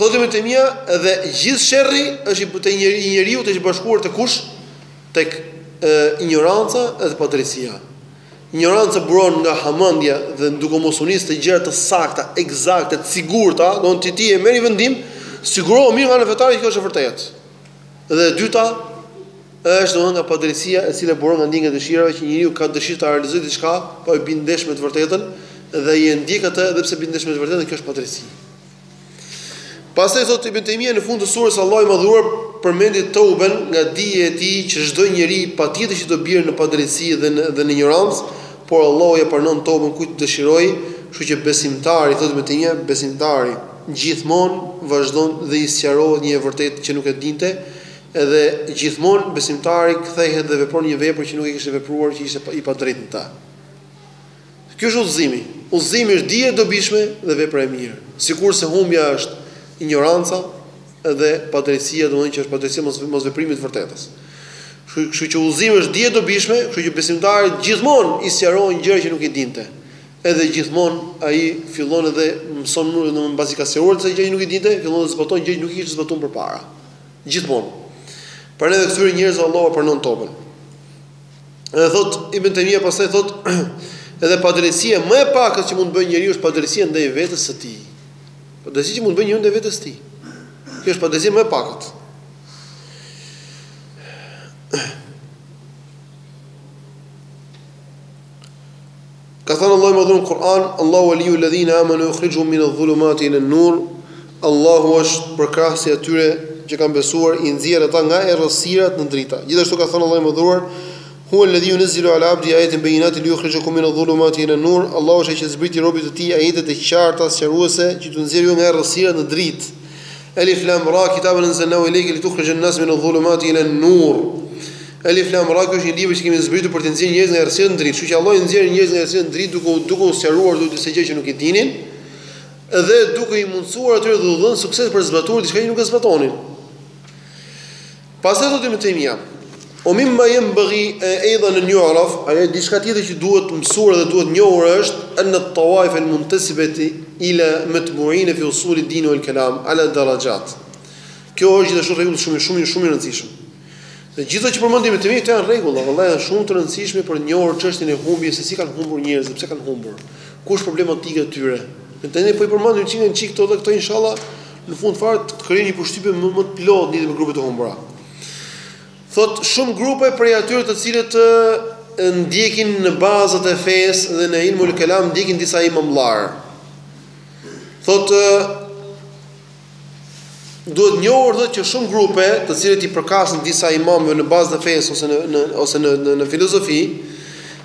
Thotë Ibn Taymija dhe gjithë sherri është i te njeri i njeriu është i bashkuar te kush tek injoranca dhe padrejtësia. Injoranca buron nga hamendja dhe duke mos u nis te gjëra të sakta, eksakte, të sigurta, do ti të marrësh një vendim, sigurohu mirë nga ana fetare që kjo është e vërtetë. Dhe e dyta është domethënë nga padrejtësia e cila buron nga ndjenja e dëshirave që njeriu ka dëshirë ta realizojë diçka, po e bindesh me të vërtetën dhe e ndjek atë edhe pse bindesh me të vërtetën, kjo është padrejtësi. Pastaj thotë Ibn Taymija në fund të surës Allahu i Madhëruar përmendi Tauben nga dija e tij që çdo njeri patjetër që do bjerë në padrejtësi dhe në dhe në injorancë, por Allahu e pranon Tauben kujt dëshiron, kështu që besimtari thotë Ibn Taymija, besimtari gjithmonë vazhdon dhe i sqarohet një e vërtetë që nuk e dinte, edhe gjithmonë besimtari kthehet dhe vepron një vepër që nuk e kishte vepruar që ishte i padrejtë në të. Ky është udhëzimi. Udhëzimi është dije e dobishme dhe vepra e mirë. Sikurse humbja është injoranca dhe padrejtësia, domethënë që është padrejtësia mos mos veprimi i të vërtetës. Kështu që udhëzimi është dije e dobishme, kështu që besimtari gjithmonë i sqarohen gjëra që nuk i dinte. Edhe gjithmon ai fillon edhe mëson më domethënë mbasi ka sqaruar disa gjëra që nuk i dinte, fillon dhe zbaton gjëra që nuk i kishte zbatuar përpara. Gjithmon. Prandaj dhe këtyre njerëzve Allahu ua pranon tobën. Edhe thot Ibn Taymija pastaj thot edhe padrejtësia më e pakët që mund të bëjë njeriu është padrejtësia ndaj vetes së tij. Padrejtësia që mund të bëjë njeriu ndaj vetes së tij. Kjo është padrejtësia më e pakët. Ka thënë Allahu i Madhëruar në Kur'an, Allahu waliyu alladhina amanu yukhrijuhum min adh-dhulumati ila an-nur. Allahu është përkrahës i atyre që kanë besuar, i nxjerr ata nga errësirat në dritë. Gjithashtu ka thënë Allahu i Madhëruar, Huwa alladhi yunzilu ala 'abdihi ayatin bayinatin liyukhrijakum min adh-dhulumati ila an-nur. Allahu është ai që i zbriti robit të tij ajete të qarta sqaruese që t'ju nxjerrë ju nga errësirat në dritë. Elif lam ra kitabun anzalnahu ilayka litukhrija an-nas min adh-dhulumati ila an-nur. Alif Lam Ra, Ky është një libër që e kemi zbritur për të nxjerrë njerëzit nga errësira në dritë. Kështu që Allahu i nxjerr njerëzit nga errësira në dritë duke u duke u sqaruar dhe disa gjëra që nuk i dinin dhe duke i mundësuar atyre dhe u dhënë sukses për të zbatuar diçka që nuk e zbatonin. Pastaj thotë Ibn Taymija, "Wa mimma yanbaghi aidan an yu'raf", ajo diçka tjetër që duhet mësuar dhe duhet njohur është anna at-tawaif al-muntasibati ila matbu'in fi usul ad-din wal-kalam ala darajat. Kjo është gjithashtu rregull shumë shumë shumë i rëndësishëm. Të gjitha që përmend Ibn Taymija janë rregulla, vallahi është shumë të rëndësishme për të njohur çështjen e humbjes se si kanë humbur njerëzit, pse kanë humbur. Ku është problematika e tyre? Në të ne po i përmendin çik nga një çik këto dhe këto inshallah në fund fare të krijojnë një përshtypje më më të plotë lidhur me grupet e humbura. Thot shumë grupe prej atyre të cilët ndjekin në bazat e fesë dhe në ilmul kelam ndjekin disa imamllar. Thot Duhet njohur thotë që shumë grupe, të cilët i përkasin disa imamëve në baza të fesë ose në në ose në në, në filozofi,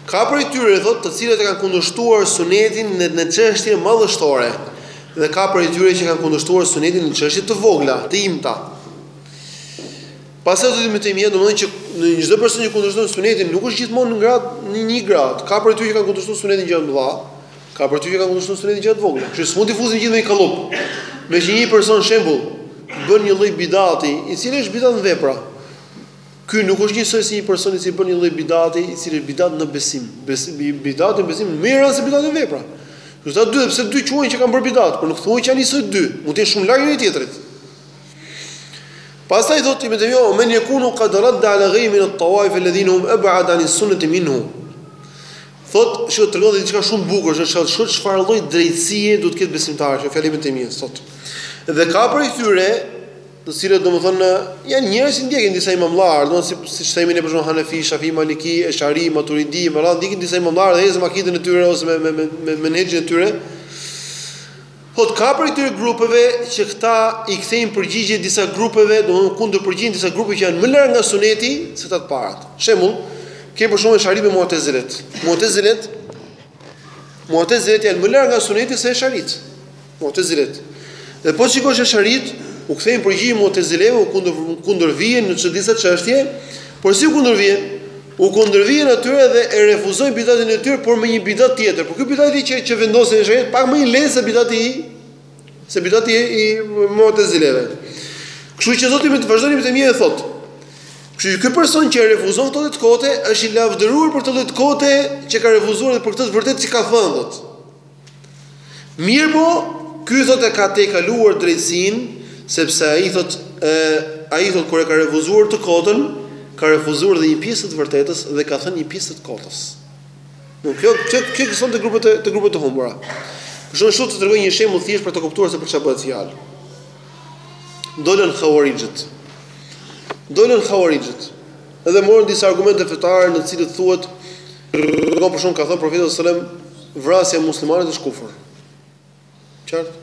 ka prej tyre thotë të cilët e kanë kundërshtuar sunetin në në çështje madhështore dhe ka prej tyre që kanë kundërshtuar sunetin në çështje të vogla, të imta. Pastaj do të themi, domethënë që jo çdo person që kundërshton sunetin nuk është gjithmonë në grad në një grad. Ka prej tyre që kanë kundërshtuar sunetin në gjëra të mëdha. Ka prej tyre që kanë kundërshtu sunetin në gjëra të vogla. Kështu s'mund të fusim gjithë në një kallëp. Merr që një person shembull bën një lloj bidati, i cili është bidat në vepra. Ky nuk është njësoj si një person i cili bën një lloj bidati, i cili është bidat në besim. Besim, bidati në besim më i rëndë se bidati në vepra. Kështu ata dy, të dy quhen që kanë bërë bidat, por nuk thuhet që janë njësoj të dy, mund të jenë shumë larg njëri tjetrit. Pastaj thotë Ibn Taymiyyah, "Wa men yakunu qad radda ala ghayri min at-tawaif alladhina hum ab'ad an as-sunnati minhu." Thotë, shiko tregon diçka shumë bukur, shih shih çfarë lloj drejtësie duhet të ketë besimtari, kjo fjalë, Ibn Tejmije thotë. Dhe ka prej tyre, të cilët domethënë janë njerëz që ndjekin disa imamllar, domethënë si siç themi ne për shembull Hanefi, Shafi, Maliki, Eshari, Maturidi, me radhë ndjekin disa imamllar dhe ecin me akiden e tyre ose me me me me menhexhin e tyre. Thotë ka prej këtyre grupeve që këta i kthejnë përgjigje disa grupeve, domethënë u kundërpërgjigjen disa grupeve që janë më larg nga suneti se këta të parët. Shembull, ke për shembull esharit me muatezilet. Muatezilet, muatezilet janë më larg nga suneti se esharit. Muatezilet. Dhe po shikosh esharit, u kthejnë përgjigje muatezileve, u kundër, kundërvihen në disa çështje, Por si u kundërvihen? U kundërvihen atyre dhe e refuzojnë bidatin e tyre, por me një bidat tjetër. Por ky bidati që që vendosin esharit pak më i lehtë se bidati i se bidati i, i Mu'tazileve. Kështu që thotë Ibn Tejmije, vazhdon Ibn Tejmije e thotë. Kështu që ky person që e refuzon këto të kote është i lavdëruar për këto të kote që ka refuzuar dhe për këtë të vërtetë që ka thënë thotë. Mirëpo, ky thotë e ka tejkaluar drejtësinë, sepse ai thotë e ai thotë kur e ka refuzuar të kotën, ka refuzuar dhe një pjesë të të vërtetës dhe ka thënë një pjesë të të kotës. Nuk kjo kjo kjo ekziston te grupet te grupet e humbura. Për shembull të të tregoj një shembull thjesht për ta kuptuar se për çfarë bëhet fjalë. Dolën Khawarijët. Dolën Khawarijët. Edhe morën disa argumente fetare në të cilat thuhet Kërkon për shembull ka thënë profeti sallallahu alajhi wasallam vrasja e muslimanit është kufër. Qartë?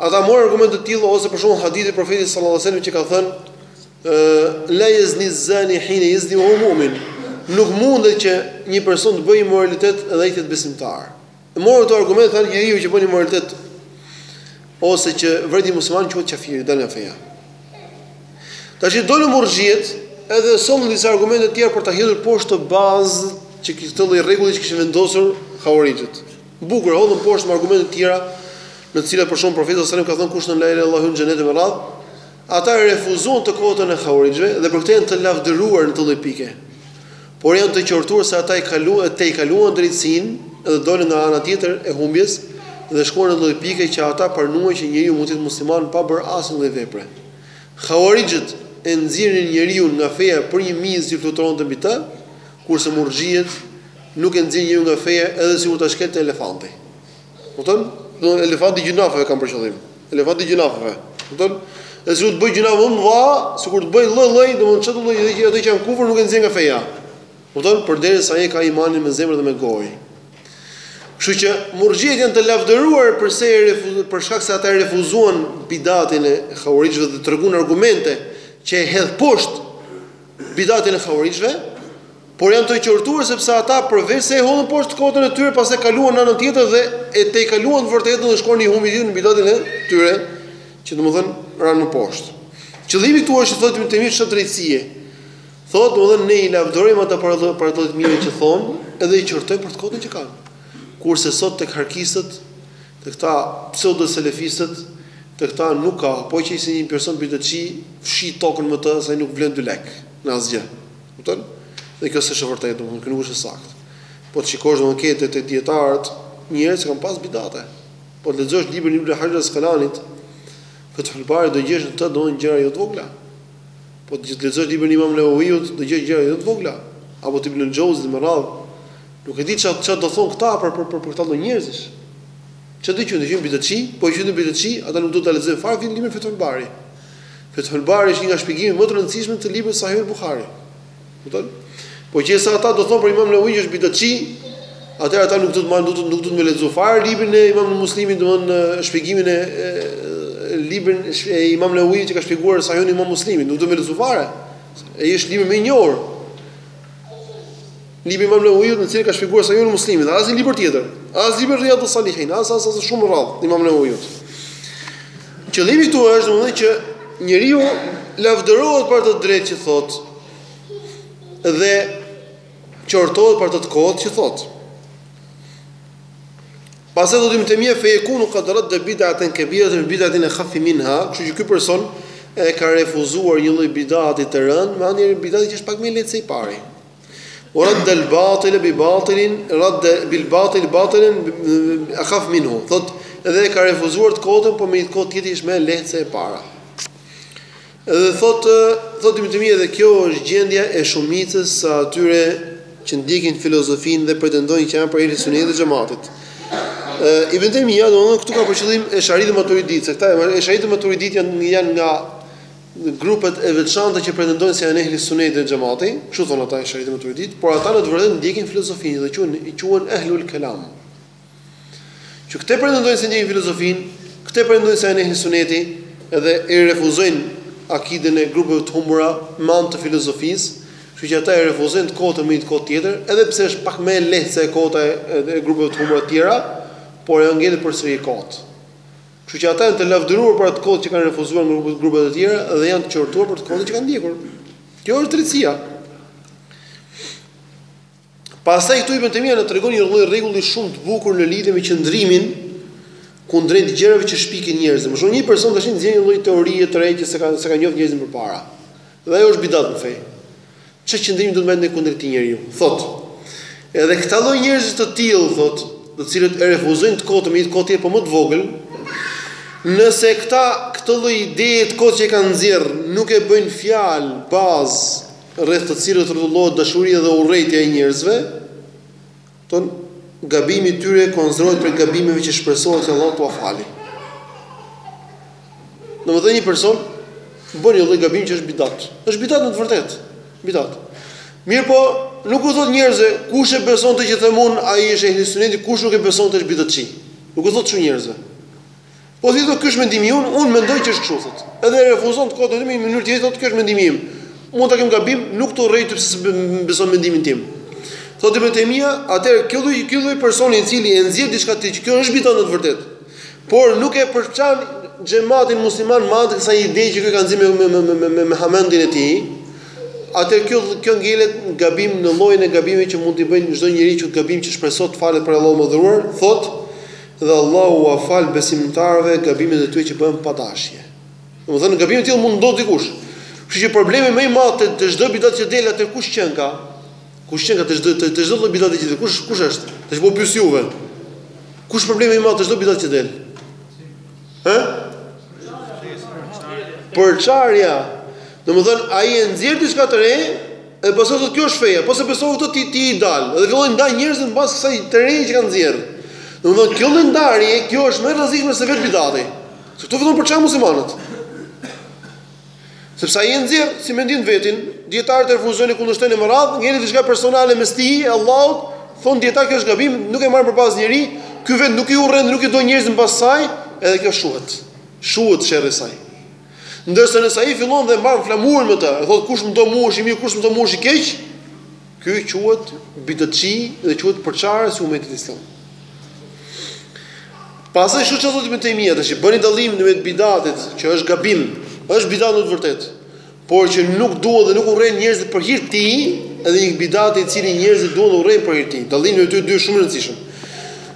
Ata morën argumente të tilla ose për shembull hadithi i profetit sallallahu alajhi wasallam që ka thënë la yazni zani hina yazni wa mu'min. Nuk mundet që një person të bëjë imoralitet dhe ai të jetë besimtar. E morën këto argumente thanë njeriu që bën imoralitet ose që vret një musliman quhet kafir, dal nga feja. Tash i dolën murxhiet, edhe sollën disa argumente të tjera për ta hedhur poshtë këtë bazë që këtë lloj rregulli që kishin vendosur hauarixhët. Bukur, e hodhën poshtë me argumente të tjera, në të cilat për shembull profeti sallallahu alajhi wasallam ka thënë kush thotë la ilaha illallah hyn në xhenet e me radhë, Ata e refuzuan të kotën e Hauarixhëve dhe për këtë janë të lavdëruar në këtë lloj pike. Por janë të qortuar se ata e kaluan, tejkaluan drejtësinë dhe dolën nga ana tjetër e humbjes dhe shkuan në atë lloj pike që ata pranuan që njeriu mund të jetë musliman pa bërë asnjë lloj vepre. Hauarixhët e nxirrnin njeriun nga feja për një mizë si fluturonte mbi të, kurse Murxhijet nuk e nxirrin njeriun nga feja edhe sikur ta shkelte elefanti. Kupton? Do elefanti i gjynafeve kam për qëllim. Elefanti i gjynafeve. Kupton? E sikur të bëj gjynafe të mëdha, sikur të bëj lloj lloj, domethënë çdo lloj gjë që ato që janë kufër nuk e nxjerr nga feja. Kupton? Përderisa ai ka imanin me zemër dhe me gojë. Kështu që murxhiet janë të lavdëruar përse e refuz, për shkak se ata e refuzuan bidatin e hauarixhëve dhe treguan argumente që e hedh poshtë bidatin e hauarixhëve, Por janë të qortuar sepse ata përveç se e hodhën poshtë kotën e tyre pastaj kaluan në anën tjetër dhe e tejkaluan të vërtetën dhe shkuan në një humbje të tillë në bidatin e tyre që domethënë ranë më poshtë. Qëllimi këtu është thotë Ibn Taymiyyah ç'është drejtësie. Thotë domethënë ne i lavdërojmë ata për ato për ato të mira që thonë edhe i qortojmë për të kotën që kanë. Kurse sot tek harkistët, tek këta pseudo selefistët, tek këta nuk ka, po qe se është një person bidatçi, fshi tokën me të, se ai nuk vlen dy lekë në asgjë. Kupton? Dhe kjo s'është e vërtetë, domethënë kjo nuk është e saktë. Po të shikosh domethënë ke te, te dietarët, njerëz që kanë pas bidate. Po të lexosh librin e Ibn Hajar al-Asqalanit, Fethul Bari do gjesh në të domethënë gjëra jo të vogla. Po të lexosh librin e Imam Newawiut, do gjesh gjëra jo të vogla. Apo të Ibn al-Jawzi e me radhë. Nuk e di çfarë çfarë do thonë këta për për për, për këta lloj njerëzish. Çfarë do të thonë, do të thonë bidatçi, po i quajtën bidatçi, ata nuk do ta lexojnë fare këtë librin Fethul Bari. Fethul Bari është një nga shpjegimet më të rëndësishme të librit Sahihul Buhari. Kupton? Po qe se ata do thonë për Imam Nawawi është bidatçi, atëherë ata nuk do të marrin, do të nuk duhet me e lexu fare librin e Imam Muslimit, domthonë shpjegimin e, e librin e Imam Nawawi që ka shpjeguar Sahihun e Imam Muslimit, nuk do me e lexu fare. Ai është libri më i njohur. Libri i Imam Newawiut në të cilin ka shpjeguar Sahihun Muslimin, dhe asnjë libër tjetër, as libri Riyadhus Salihin, as as as shumë libra të Imam Newawiut. Qëllimi këtu është domethënë që njeriu lavdërohet për të drejtë që thotë dhe qortohet për të të kotë që thotë. Pastaj thotë Ibn Taymiyyah, fe jekunu kad radde bid'aten kebiraten bi bid'atin ekhaffe minha, që që ky person e ka refuzuar një lloj bidati të rëndë, me anë të një bidati që është pak më i lehtë se i pari. O radda al batila bi batilin radda bil batil batilan akhaf minhu thot edhe e ka refuzuar të kotën por me një të kotë tjetër që është më e lehtë se e para edhe thot thot ibn Timia dhe kjo është gjendja e shumicës së atyre që ndjekin filozofinë dhe pretendojnë që janë prej ehli sunetit dhe xhematit ibn Timia domthonë këtu ka për qëllim esharitë dhe maturiditë se këta esharitë dhe maturiditë janë janë nga grupet e veçanta që pretendojnë se janë ehli suneti dhe xhemati, kështu thonë ata esharitë dhe maturiditë, por ata në të vërtetë ndjekin filozofinë dhe quhen i quhen ehlul kelam. Që këta pretendojnë se ndjekin filozofinë, këta pretendojnë se janë ehli suneti dhe e refuzojnë akiden e grupeve të humbura me anë të filozofisë, kështu që ata e refuzojnë të kotën me një të kotë tjetër, edhe pse është pak më e lehtë se e kota e grupeve të humbura të tjera, por ajo ngjelet përsëri e kotë. Kështu që ata janë të lavdëruar për atë të kotë që kanë refuzuar nga grupet e tjera dhe janë të qortuar për të kotën që kanë ndjekur. Kjo është drejtësia. Pastaj këtu Ibn Temia na tregon një lloj rregulli shumë të bukur në lidhje me qëndrimin kundrejt gjërave që shpikin njerëzit. Për shembull, një person tash nxjerr një lloj teorie të re që s'e ka s'e kanë njohur njerëzit më parë. Dhe ajo është bidat në fe. Ça qëndrimi do të mbajnë ne kundrejt këtij njeriu? Thotë, Edhe këta lloj njerëzish të tillë, thotë, të cilët e refuzojnë të kotën me një të kotë tjetër, por më të vogël, nëse këta këtë lloj ideje të kotë që e kanë nxjerrë, nuk e bëjnë fjalë bazë rreth të cilës rrotullohet dashuria dhe urrejtja e njerëzve, Thotë, Gabimi i tyre konsiderohet prej gabimeve që shpresohet që Allahu t'ua falë. Domethënë një person bën një lloj gabimi që është bidat. Është bidat në të vërtetë. Bidat. Mirëpo, nuk u thot njerëzve, kush e beson këtë që them unë, ai është ehli sunneti, kush nuk e beson këtë është bidatçi. Nuk u thot kshu njerëzve. Po thjesht thotë ky është mendimi im, unë mendoj që është kështu thotë. Edhe refuzon të kotën me një mënyrë tjetër thotë ky është mendimi im. Mund ta kem gabim, nuk të urrej ty pse s'beson mendimin tim. Thotë Ibn Taymija, atëherë ky lloj ky lloj personi i cili e nxjerr diçka të tillë që kjo është bidat në të vërtetë. Por nuk e përçan xhematin musliman me anë të kësaj ide që ky ka nxjerr me me me me me hamendin e tij. Atëherë kjo kjo ngelet gabim në llojin e gabimeve që mund t'i bëjë çdo njeri që gabim që shpresohet të falet prej Allahut të madhëruar, thotë Dhe Allahu ua fal besimtarëve gabimet e tyre që bëhen pa dashje. Domethënë gabime të tilla mund të bëjë dikush. Kështu që problemi më i madh te te çdo bidat që del atëherë kush qenka? Kush qenka te çdo te çdo lloj bidati që del? Kush kush është? Tash po pyes juve. Kush problemi më i madh te çdo bidat që del? Hë? Përçarja. Domethënë ai e nxjerr diçka të re, E besoj thotë kjo është feja. Po se besoj këtë ti je i dal. Dhe fillojnë ndaj njerëzit mbas kësaj të reje që kanë nxjerr. Domethënë kjo lloj ndarje, kjo është më e rrezikshme se vetë bidati. Se këtu fillon përçan muslimanët. Sepse ai e nxjerr si mendim vetin, dietarët e refuzojnë e kundërshtojnë me radhë, ngeli diçka personale mes tij e Allahut, thon dietar kjo është gabim, nuk e marr përpas njeri, ky vetë nuk i urren, nuk i do njerëzit mbas saj, edhe kjo shuhet. Shuhet sherri saj. Ndërsa nëse ai fillon dhe mban flamurin me të, e thotë kush më do mua është i mirë, kush s'më do mua është i keq, ky quhet bidatçi dhe quhet përçarës i umetit islam. Pastaj Ibn Tejmia tash, bëni dallim në mes bidatit, që është gabim, është bidat në të vërtetë, por që nuk duhen dhe nuk urren njerëzit për hir të tij, edhe një bidat i cili njerëzit duhen dhe urren për hir të tij. Dallimi i tyre dy është shumë i rëndësishëm.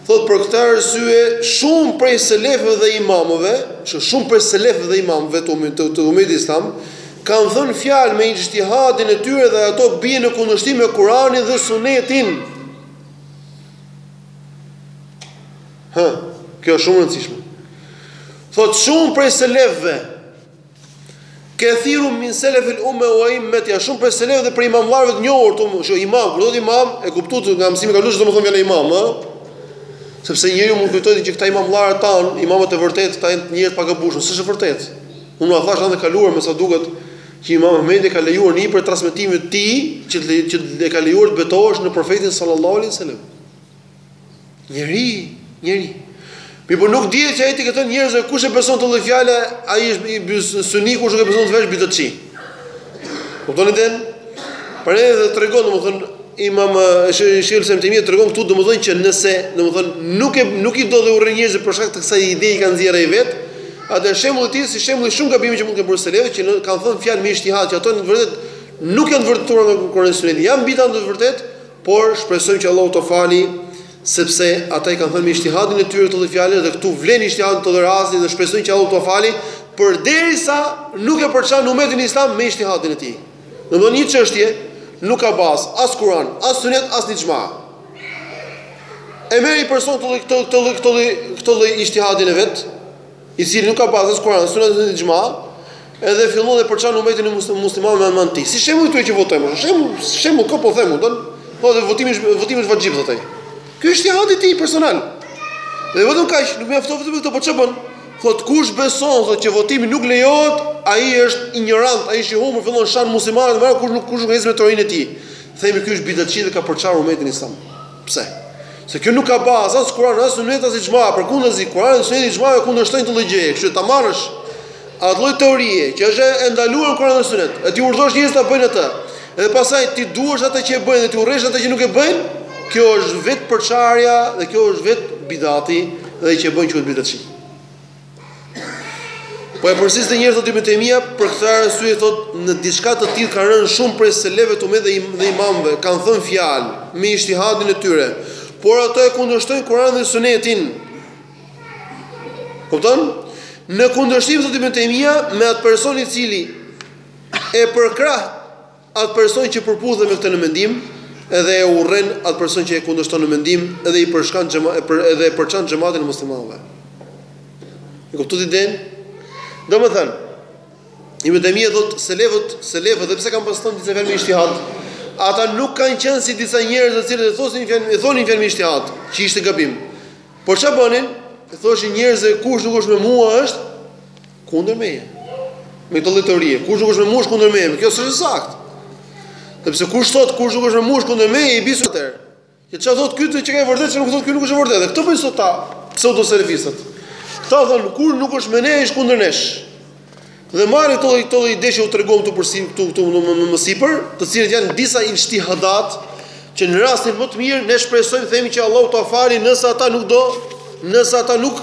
Thotë për këtë arsye shumë prej selefëve dhe imamëve, që shumë prej selefëve dhe imamëve të umet të, të umetit islam kanë thënë fjalë me ijtihadin e tyre dhe ato bien në kundërshtim me Kur'anin dhe Sunetin. Hë, kjo është shumë e rëndësishme. Thotë shumë prej selefëve Kathiru min selef el umme wa aimmetiha shumë prej selefëve dhe prej imamlarëve të njohur domethënë imam, kur thotë imam e kuptuat nga mësimi kaluar ç'domethënë fjala imam, ha? sepse njëri mund të kujtojë që këta imamlarët tanë, imamët e vërtet, këta janë njerëz të pagabueshëm, s'është vërtet, unë ua thashë herën e kaluar me sa duket që imam Ahmedi ka lejuar një prej transmetimeve të tij që, që e ka lejuar të betohesh në profetin sallallahu alai sallam. Njeri, njeri. Mirëpo nuk dihet që ai t'u ketë thënë njerëzve kush e beson këtë lloj fjale, ai është ehli suni kush nuk e beson këtë është bidatçi. Kuptoni den? Prandaj tregon domethënë Imam Sheikhul Islam Ibn Tejmije tregon këtu domethënë që nëse domethënë nuk e nuk i do dhe urren njerëzit për shkak të kësaj ideje që ka nxjerrë ai vet, atëherë shembulli i tij si shembulli i shumë gabimeve që mund të bëjnë selefët që kanë thënë fjalë me ixhtihad që ato në të vërtetë nuk janë vërtetuar nga Kurani dhe Suneti. Janë bidat në të vërtetë, Por shpresojmë që Allahu t'ua fali, sepse ata i kanë thënë me ijtihadin e tyre këto lloj fjalësh dhe këtu vlen ijtihadi të Tarazit dhe shpresojmë që Allahu t'ua fali, përderisa nuk e përçan umetin islam me ijtihadin e tij. Domthonë një çështje nuk ka bazë as Kur'an, as Sunet, as ixhma. E merr një person këtë këtë këtë këtë lloj ijtihadin e vet, i cili nuk ka bazë as Kur'an, sunet dhe ixhma, edhe fillon dhe përçan umetin e muslimanëve me anë të tij. Si shembull këtyre që votojnë, është shembull, shembull që po them, don? Po dhe votimi është votimi është vajib thotë ai. Ky është ijtihadi i tij personal. Dhe vetëm kaq, nuk mjafton vetëm me këtë po çfarë bën? Thot kush beson thot që votimi nuk lejohet, ai është injorant, ai është i humbur, fillon shan muslimanët, vetëm kush nuk kush nuk ecën me teorinë e tij. Themi ky është bidatçi dhe ka përçarë umetin islam. Pse? Se kjo nuk ka bazë as Kur'an, as Sunet, as ixhma, përkundrazi Kur'ani, Suneti, ixhma e kundërshtojnë këtë lloj gjëje. Kështu ta marrësh atë lloj teorie që është e ndaluar në Kur'an dhe Sunet, e t'i urdhërosh njerëz ta bëjnë atë. Dhe pastaj t'i duash ata që e bëjnë dhe t'i urresh ata që nuk e bëjnë, kjo është vetë përçarja dhe kjo është vetë bidati dhe që e bën quhet bidatçi. Po e përsëris dhe njëherë, thot Ibn Temija, për këtë arsye thot, në diçka të tillë kanë rënë shumë prej selefëve të mëdhenj dhe, im, dhe imamëve, kanë thënë fjalë me ishtihadin e tyre, por ato e kundërshtojnë Kur'anin dhe Sunetin. Kupton? Në kundërshtim thot Ibn Temija me atë person i cili e përkrah Atë person që përputhet me të në mendim dhe e urren atë person që e kundërshton në mendim dhe i përçan xhema e për edhe e përçan xhematin e muslimanëve. E kuptuat idenë? Domethënë, Ibn Temija thotë selefët, selefët dhe pse kanë pas thënë disa fjalë me ishtihad, ata nuk kanë qenë si disa njerëz të cilët e thosin fjalë, e thonin fjalë me ishtihad, që ishte gabim. Por çfarë bënin? I thoshin njerëzve kush nuk është me mua është Kundër meje. Me këtë lloj teorie kush nuk është me mua është kundër meje, kjo s'është e saktë. Sepse kush thotë kush nuk është me mua është kundër meje i bie si atë. Që çfarë thotë ky është e vërtetë ç'nuk thotë ky nuk është e vërtetë. Këtë bëjnë sot këta pseudoselefistët. Këta thonë kush nuk është me ne është kundër nesh. Dhe marrin këto këto ide që u treguam këtu për si këtu këtu më më më sipër, të cilat janë disa ixhtihade që në rastin më të mirë ne shpresojmë themi që Allahu t'ua fali nëse ata nuk do, nëse ata nuk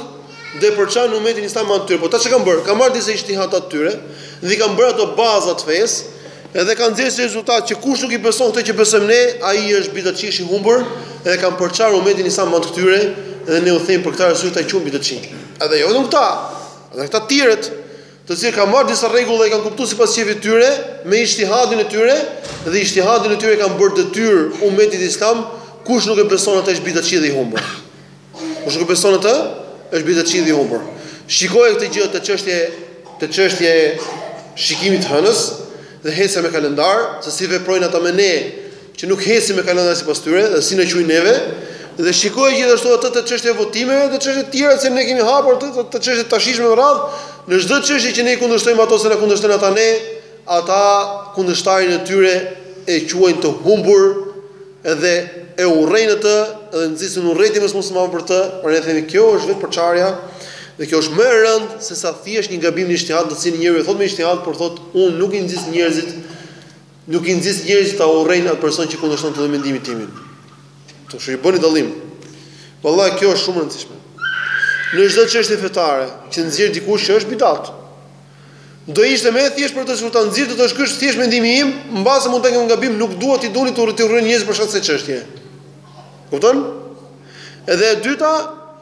dhe e përçajnë umetin islam me anë të tyre. Po ata çka kanë bërë? Kanë marrë disa ijtihade të tyre dhe i kanë bërë ato baza të fesë, edhe kanë nxjerrë si rezultat që kush nuk i beson këtë që besojmë ne, ai është bidatçi dhe i humbur dhe kanë përçarë umetin islam me anë të tyre dhe ne u themi për këtë arsye ata i quajmë bidatçi. Edhe jo vetëm këta, edhe këta të tjerët, të cilët kanë marrë disa rregulla e kanë kuptuar sipas qejfit të tyre me ijtihadin e tyre dhe ijtihadin e tyre ia kanë bërë detyrë umetit islam, kush nuk e beson atë është bidatçi dhe i humbur. Kush nuk e beson atë, është bidatçi dhe i humbur. Shikoje këtë gjë te çështja te çështja e shikimit të hënës dhe ecja me kalendar, se si veprojnë ata me ne që nuk ecim me kalendar sipas tyre, dhe si na quajnë neve, dhe shikoje gjithashtu atë te çështja e votimeve dhe çështje të tjera që ne kemi hapur te te çështje të ashtu me radhë, në çdo çështje që ne i kundërshtojmë ata ose na kundërshtojnë ata ne, ata kundërshtarin e tyre e quajnë të humbur dhe e urrejnë atë dhe nxisin urrejtje mes muslimanëve për të, por ne themi kjo është vetë përçarja dhe kjo është më e rëndë se sa thjesht një gabim në ijtihad, të cilin njeriu e thotë me ijtihad, por thotë unë nuk i nxis njerëzit, nuk i nxis njerëzit ta urrejnë atë person që kundërshton këtë mendimin timin. Kështu që bëni dallim. Vallahi kjo është shumë e rëndësishme. Në çdo çështje fetare që nxjerr dikush që është bidat, Do ishte me e thjesht për të sikur ta nxirrte të thoshte ky është thjesht mendimi im, mbase mund të kem gabim, nuk duhet t'i doni, t'i urreni njerëzit për shkak të kësaj çështjeje. Kupton? Edhe e dyta,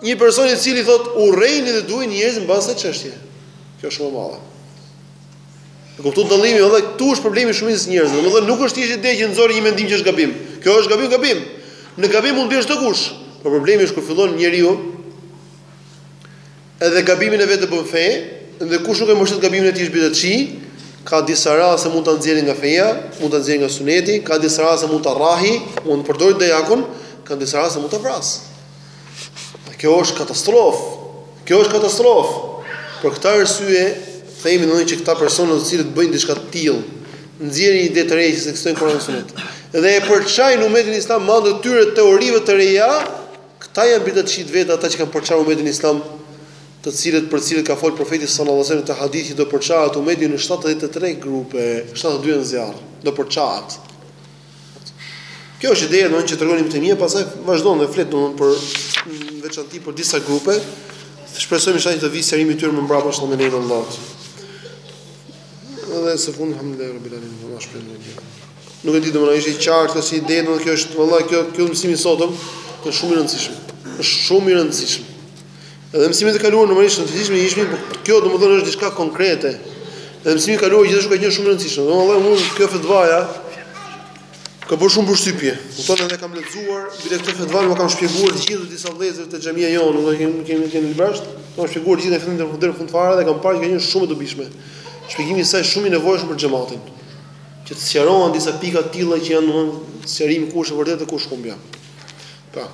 një person i cili thotë urrejini dhe duajini njerëzit në bazë kësaj çështje. Kjo është shumë e madhe. E kupton dallimin, edhe këtu është problemi shumë i njerëzve. Domethënë nuk është thjesht ideja që nxori një mendim që është gabim. Kjo është gabim, gabim. Në gabim mund të bjerë çdokush. Por problemi është kur fillon njeriu Edhe gabimin e vet e bën fe, dhe kush nuk e mbështet gabimin e tij është bidatçi, në disa raste mund ta nxjerri nga feja, mund ta nxjerri nga suneti, në disa raste mund ta rrahi, mund të përdorë dajakun, në disa raste mund ta vrasë. Kjo është katastrofë. Kjo është katastrofë. Për këtë arsye themi domthonjë që këta persona të cilët bëjnë diçka të tillë, nxjerrin ide të reja që s'ekzistojnë në Kur'an dhe Sunet. Dhe e përçajnë umetin islam me anë të këtyre teorive të reja, Këta janë bidatçinjtë vetë ata që kanë përçarë umetin islam të cilët për të cilët ka folë profeti sallallahu alejhi wasallam te hadithi që do përçahet umeti në shtatëdhjetë e tre grupe shtatëdhjetë e dy janë në zjarr do përçahet kjo është ideja domthonjë që tregon ibn Tejmija pastaj vazhdon dhe flet domthonjë për në veçanti për disa grupe shpresojmë inshallah që të vijë sqarimi i tyre më mbrapa inshallah me lejen e Allahut dhe së fundi alhamdulillah rabbil alamin Allah shpëton Nuk e di domethënë a ishte e qartë kjo si ide domethënë kjo është vallahi kjo ky mësim i sotëm është shumë i rëndësishëm. Është shumë i rëndësishëm. Edhe mësimet e kaluara normalisht janë të rëndësishme, por kjo domethënë është diçka konkrete. Edhe mësimi i kaluar gjithashtu ka qenë shumë i rëndësishëm. Domethënë vallahi mua kjo fetvaja më ka bërë shumë përshtypje. Kupton edhe kam lexuar, bile këtë fetva e kam shpjeguar të gjithë disa vëllezërve te xhamia jonë, domethënë kemi kemi kemi Librazhd, e kam shpjeguar gjithë nga fillimi deri në fund fare dhe kam parë që ka qenë shumë e dobishme. Shpjegimi i saj shumë i nevojshëm për xhematin. Që të sqarohen disa pika të tilla që janë domethënë sqarimi kush është e vërteta e kush humbja. Pra.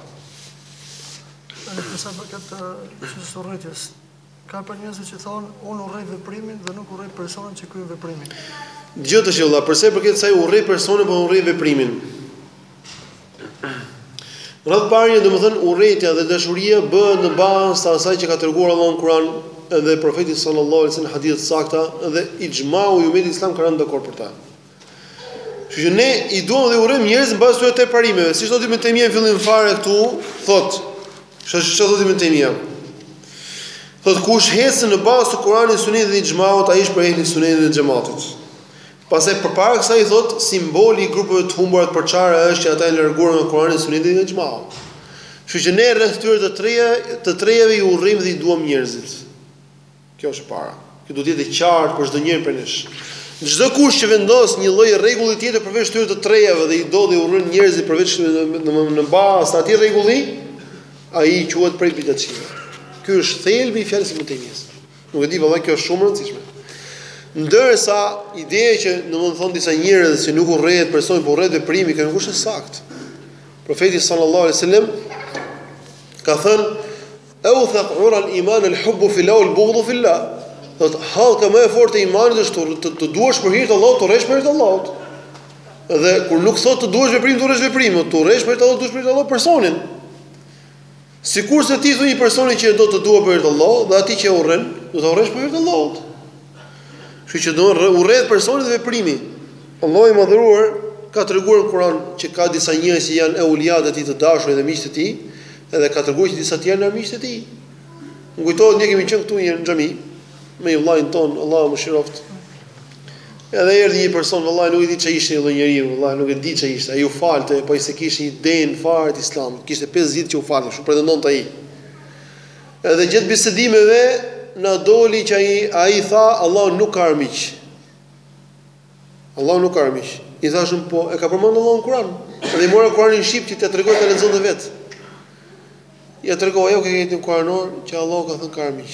Për sa i përket çështjes së urrejtjes, ka prej njerëzve që thonë, unë urrej veprimin dhe nuk urrej personin që kryen veprimin. Dëgjoj të tilla, për sa i përket, s'e urrej personin por po urrej veprimin. Radhë të parë, domethënë urrejtja dhe dashuria bëhet në bazë të asaj që ka treguar Allahu në Kur'an dhe profeti sallallahu alaihi wasallam në hadithe të sakta dhe ixhmau i umetit islam ka rënë dakord për ta. Kështu që ne i duam dhe urrejmë njerëzit në bazë të këtyre tre parimeve. Siç thotë Ibn Taymija në fillim fare këtu, thotë, kështu siç thotë Ibn Taymija. Thotë kush ecën në bazë të Kur'anit, Sunetit dhe ixhmaut, ai është prej ehli Sunetit dhe xhematit. Pastaj përpara kësaj thotë simboli i grupeve të humbura të përçara është që ata janë larguar nga Kurani dhe Suneti dhe Ixhmau. Kështu që ne rreth këtyre të treja të trejave i urrejmë dhe i duam njerëzit. Kjo është e para. Kjo duhet të jetë e qartë për çdo njeri prej nesh. Çdo kush që vendos një lloj rregulli tjetër përveç këtyre të trejave dhe i do dhe i urren njerëzit përveç në në bazë të atij rregulli, ai quhet prej bidatçive. Ky është thelbi i fjalës së Ibn Tejmijes. Nuk e di vëllai, kjo është shumë e rëndësishme. Ndërsa ideja që domethënë thon disa njerëz që nuk urrehet personi, por urrehet veprimi, kjo nuk është e saktë. Profeti sallallahu alaihi wasallam ka thënë authaqu ura al iman al hubbu fillah wal bughdu fillah. Do të hallka më e fortë e imanit është të, të duash për hir të Allahut, të urresh për hir të Allahut. Dhe këtu nuk thotë të duash veprim, të urresh veprim, të urresh për hir të Allahut, të duash për hir të Allahut personin. Sikurse ti i thua një personi që e do të dua për hir të Allahut dhe atij që e urren, do t'urresh për hir të Allahut. Kështu që do të urrehet personi dhe veprimi. Allahu i madhëruar ka treguar në Kur'an që ka disa njerëz që janë eulia të tij të dashur dhe miqtë e tij, edhe ka treguar që disa të tjerë janë armiqtë e tij. Më kujtohet ne kemi qenë këtu një herë në xhami me një vëllain ton, Allahu e mëshiroftë. Edhe erdhi një person, vëllai nuk e di ç'ishte një lloj njeriu, vëllai nuk e di ç'ishte, ai u falte, po ai s'e kishte idenë fare të Islamit, kishte pesë vjet që u falte, kështu pretendonte ai. Edhe gjatë bisedimeve na doli që ai ai tha Allahu nuk ka armiq. Allahu nuk ka armiq. I thashë po e ka përmendur Allahu në Kur'an. Dhe i mora Kur'anin shqip që t'ia tregoj ta lexonte vet. Ja tregoj, ajetin kur'anor që Allahu ka thënë ka armiq.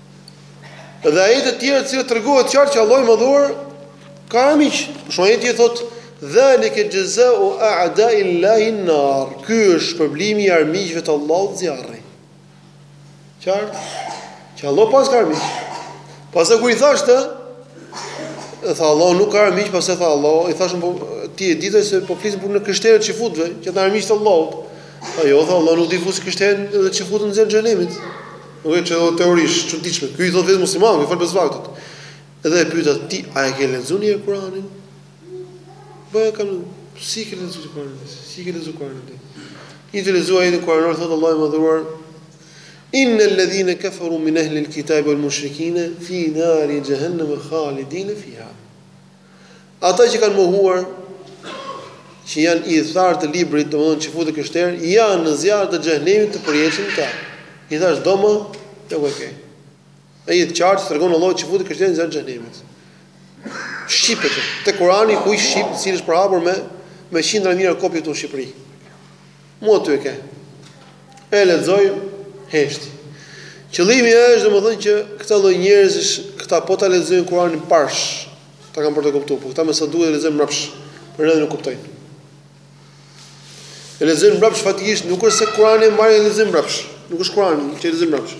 Dhe ajete të tjera të cilat tregohet qartë që Allahu i Madhuar ka armiq. Për shembull, ajeti thotë: "Dhalika jazaa'u a'da'i Allahi an-nar." Ky është shpërblimi i armiqve të Allahut zjarri. Qartë? Që Allahu paska armiq. Pastaj kur i thashë, e tha Allahu nuk ka armiq, pastaj tha Allahu, i thashë po ti e di se po flisim për të krishterët çifutët, që ata armiq të Allahut. Tha jo tha Allahu nuk do i fusë krishterët dhe çifutët në xhenem. Nuk e di çdo teori është e çuditshme. Ky i thotë vetes musliman, i fal pesë vaktet. Edhe e pyeta ti, a e ke lexuar njëherë Kur'anin? Po e kam. Si e ke lexuar Kur'anin? Si e ke lexuar Kur'anin ti? I lexova ajetin Kur'anor thotë Allahu i madhuar Inna alladhina kafaru min ahli alkitabi wal mushrikina fi nari jahannam khalidina fiha. Ata që kanë mohuar që janë ithtarë të librit, domethënë çifutë e të krishterë, janë në zjarr të xhehenemit të përjetshëm aty. I thash domo te ku ke. Ajeti qartë tregon Allahu çifutë e të krishterë në zjarr të xhehenemit. Shqip e ke te Kurani i kuq shqip, i cili është përhapur me me qindra mijëra kopje këtu në Shqipëri. Mu aty e ke. E lexoi, heshti. Qëllimi është domethënë që këta lloj njerëzish, këta po ta lexojnë Kur'anin mbarë, do ta kanë për të kuptuar, por këta me sa duket e lexojnë mbrapsh, prandaj edhe nuk kuptojnë. E lexojnë mbrapsh faktikisht, nuk është se Kur'ani e marrin e lexojnë mbrapsh, nuk është Kur'ani që e lexojnë mbrapsh.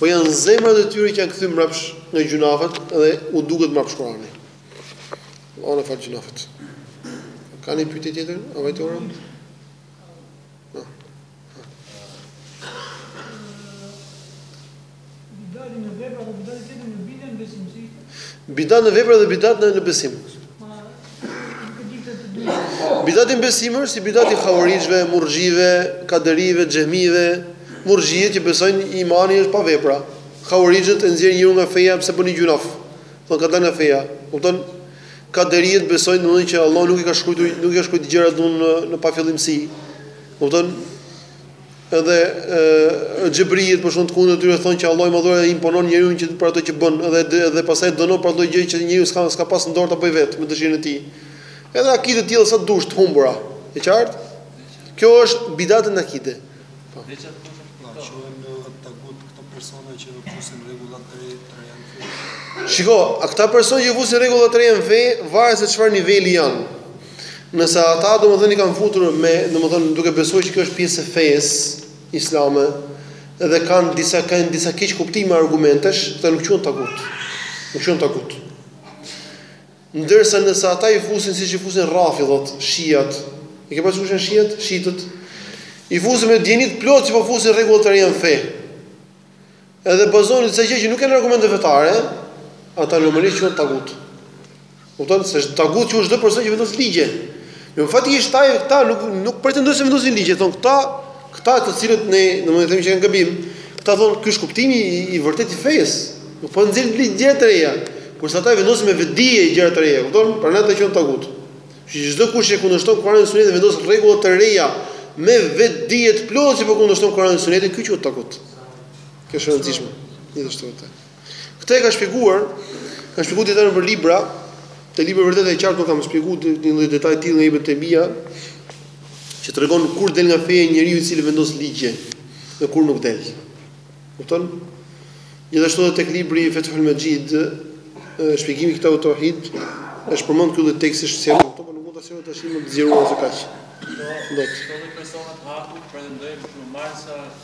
Po janë zemrat e tyre që janë kthy mbrapsh nga gjynafet dhe u duket mbrapsh Kur'ani. O na fal gjynafet. Ka një pyetje tjetër? A vajtore? Bidat në vepra dhe bidat në besim. Bidat në besim është si bidat i hauarixhve, murxhive, kaderive, xhehmive, murxhiet që besojnë imani është pa vepra. Hauarixhët e nxjerrin njeriun nga feja pse bën një gjynah. Thonë ka dalë nga feja. Kupton? Kaderiet besojnë domethënë që Allahu nuk i ka shkrujt, nuk i ka shkrujt gjërat domethënë në në pafillimsi. Kupton? Edhe ë xhebrijet për shembull të kundërt e tyre thonë që Allahu i Madhëruar e imponon njeriun që për ato që bën edhe edhe pastaj dënon për ato gjë që njeriu s'ka s'ka pas në dorë ta bëjë vetë me dëshirën e tij. Edhe akide të tilla sa dush të humbura. E qartë? Kjo është bidat në akide. Po veçat po të pra, shohim në tagut këto persona që fusin rregulla të re, të reja në fe. Shiko, a këta persona që fusin rregulla të reja në fe, varet se çfarë niveli janë. Nëse ata domethënë i kanë futur me, domethënë duke besuar që kjo është pjesë e fesë islame dhe kanë disa kanë disa keq kuptime argumentesh, këta nuk quhen tagut. Nuk quhen tagut. Ndërsa nëse ata i fusin siç i fusin rafidhët, shiat, e ke parasysh kush janë shiat, shiitët, i fusin me dijeni të plotë që po fusin rregulla të reja në fe, edhe bazohen në disa gjëra që nuk janë argumente fetare, ata normalisht quhen tagut. Kupton se tagut quhet çdo person që vendos ligje. Jo, fakti është këta, këta nuk nuk pretendojnë se vendosin ligje, thon këta, këta të cilët ne, domethënë themi që janë gabim, këta thon ky është kuptimi i, i vërtetë i fesë. Nuk po nxjerrin ligje të reja, kurse ata vendosin me vetëdije gjëra të reja, kupton? Prandaj ata quhen tagut. Që çdokush që kundërshton Kur'anin dhe Sunetin vendos rregulla të reja me vetëdije të plotë që po kundërshton Kur'anin dhe Sunetin, ky quhet tagut. Kjo është e rëndësishme. Gjithashtu këtë. Këtë e kanë shpjeguar, kanë shpjeguar dijetarët për libra, te libri E vërteta e qartë unë kam shpjeguar një lloj detaji të tillë nga Ibn Tejmija, që tregon kur del nga feja njeriu i cili vendos ligje dhe kur nuk del. Kupton? Gjithashtu edhe tek libri Fethul Mexhid, shpjegimi i Kitabut Teuhid, është përmend ky lloj teksti është sqaruar, por nuk mund ta sqaroj tash më të zgjeruar se kaq. Do të thotë persona të hapur pretendojnë për të marrë sa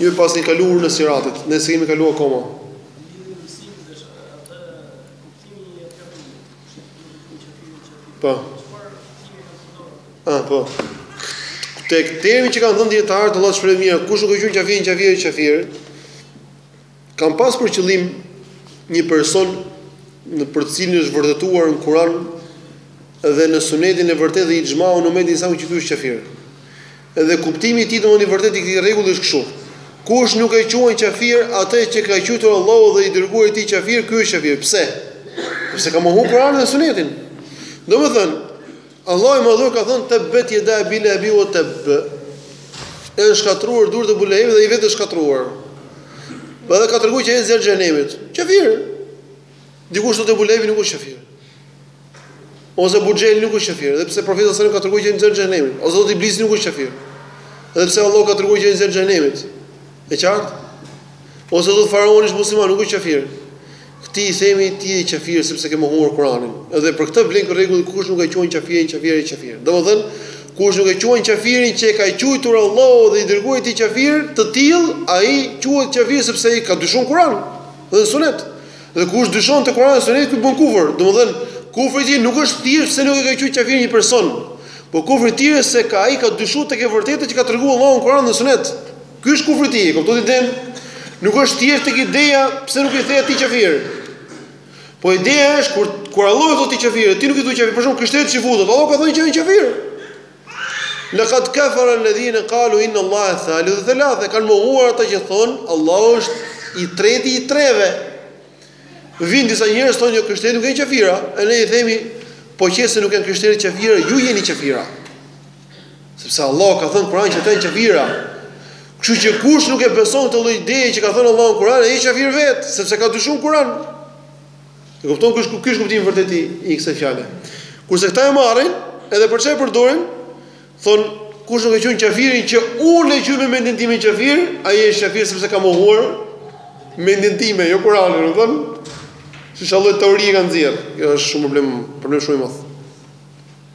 Ju e paskeni kalu urën e siratit, ne s'e kemi kalu akoma. Po. Ah, po. Tek termi që kanë dhënë dijetarët, Allah shpërim mirë, kush nuk e quan qafirin, qafir, qafir. Kanë pas për qëllim një person në për të cilin është vërtetuar në Kur'an dhe në Sunetin e vërtetë dhe ixhmaun e umetit islam që ky është qafir. Edhe kuptimi i tij domthonë i vërtetë i këtij rregulli është kështu. Kush nuk e quan qafir atë që ka quajtur Allahu dhe i dërguari i tij qafir, ky është qafir. Pse? Sepse ka mohu Kur'anin dhe Sunetin. Domethënë, Allahu i Madhëruar ka thënë tebbet yeda Ebi Lehebi wa tebb. U shkatërruan durt e Ebu Lehebit dhe ai vetë është shkatërruar. Po edhe ka treguar që është në zjarr xhehenemit. Qafir. Dikush thotë Ebu Lehebi nuk është qafir. Ose Ebu Xhehli nuk është qafir, edhe pse profeti sallallahu alajhi wasallam ka treguar që është në zjarr xhehenemit. Ose thotë Iblisi nuk është qafir. Edhe pse Allahu ka treguar që është në zjarr xhehenemit. E qartë? Ose thotë faraoni është musliman, nuk është qafir. Këtij i themi ti je qafir sepse ke mohuar Kur'anin. Edhe për këtë vlen ky rregull kush nuk e quan qafirin qafir është qafir. Domethënë, kush nuk e quan qafirin që e ka quajtur Allahu dhe i dërguari i tij qafir, të tillë ai quhet qafir sepse ai ka dyshuar Kur'an dhe Sunet. Dhe kush dyshon te Kur'ani dhe Suneti ky bën kufër. Domethënë, kufri i tij nuk është thjesht se nuk e ka quajtur qafir një person, por kufri i tij është se ka ai ka dyshuar tek e vërteta që ka treguar Allahu në Kur'an dhe Sunet. Ky është kufri i tij, kuptoni idenë? Nuk është thjesht tek ideja pse nuk i the atij qafir. Po ideja është kur kur Allahu thotë atij qafir, ti nuk i thua qafir, për shembull krishterët, çifutët, Allahu ka thënë që janë qafir. Laqad kafara alladhina qalu inna Allaha thalithu thalatha, kanë mohuar ata që thon Allahu është i treti i treve. Vin disa njerëz thonë jo krishterët nuk janë qafira, e ne i themi po qe se nuk janë krishterët qafira, ju jeni qafira. Sepse Allahu ka thënë Kur'an që ata janë qafira. Kështu që kush nuk e beson këtë lloj ideje që ka thënë Allahu në Kur'an, ai është qafir vet, sepse ka dyshuar Kur'an. E kupton kush është kuptimi i vërtetë i kësaj fjale. Kurse këta e marrin, edhe për çfarë përdorin, thon kush nuk e quan qafirin që unë e quaj me mendjen tim qafir, ai është qafir sepse ka mohuar mendimin tim, jo Kur'anin, e kupton? Shih çfarë teorie kanë nxjerr. Kjo është shumë problem, problem shumë i madh.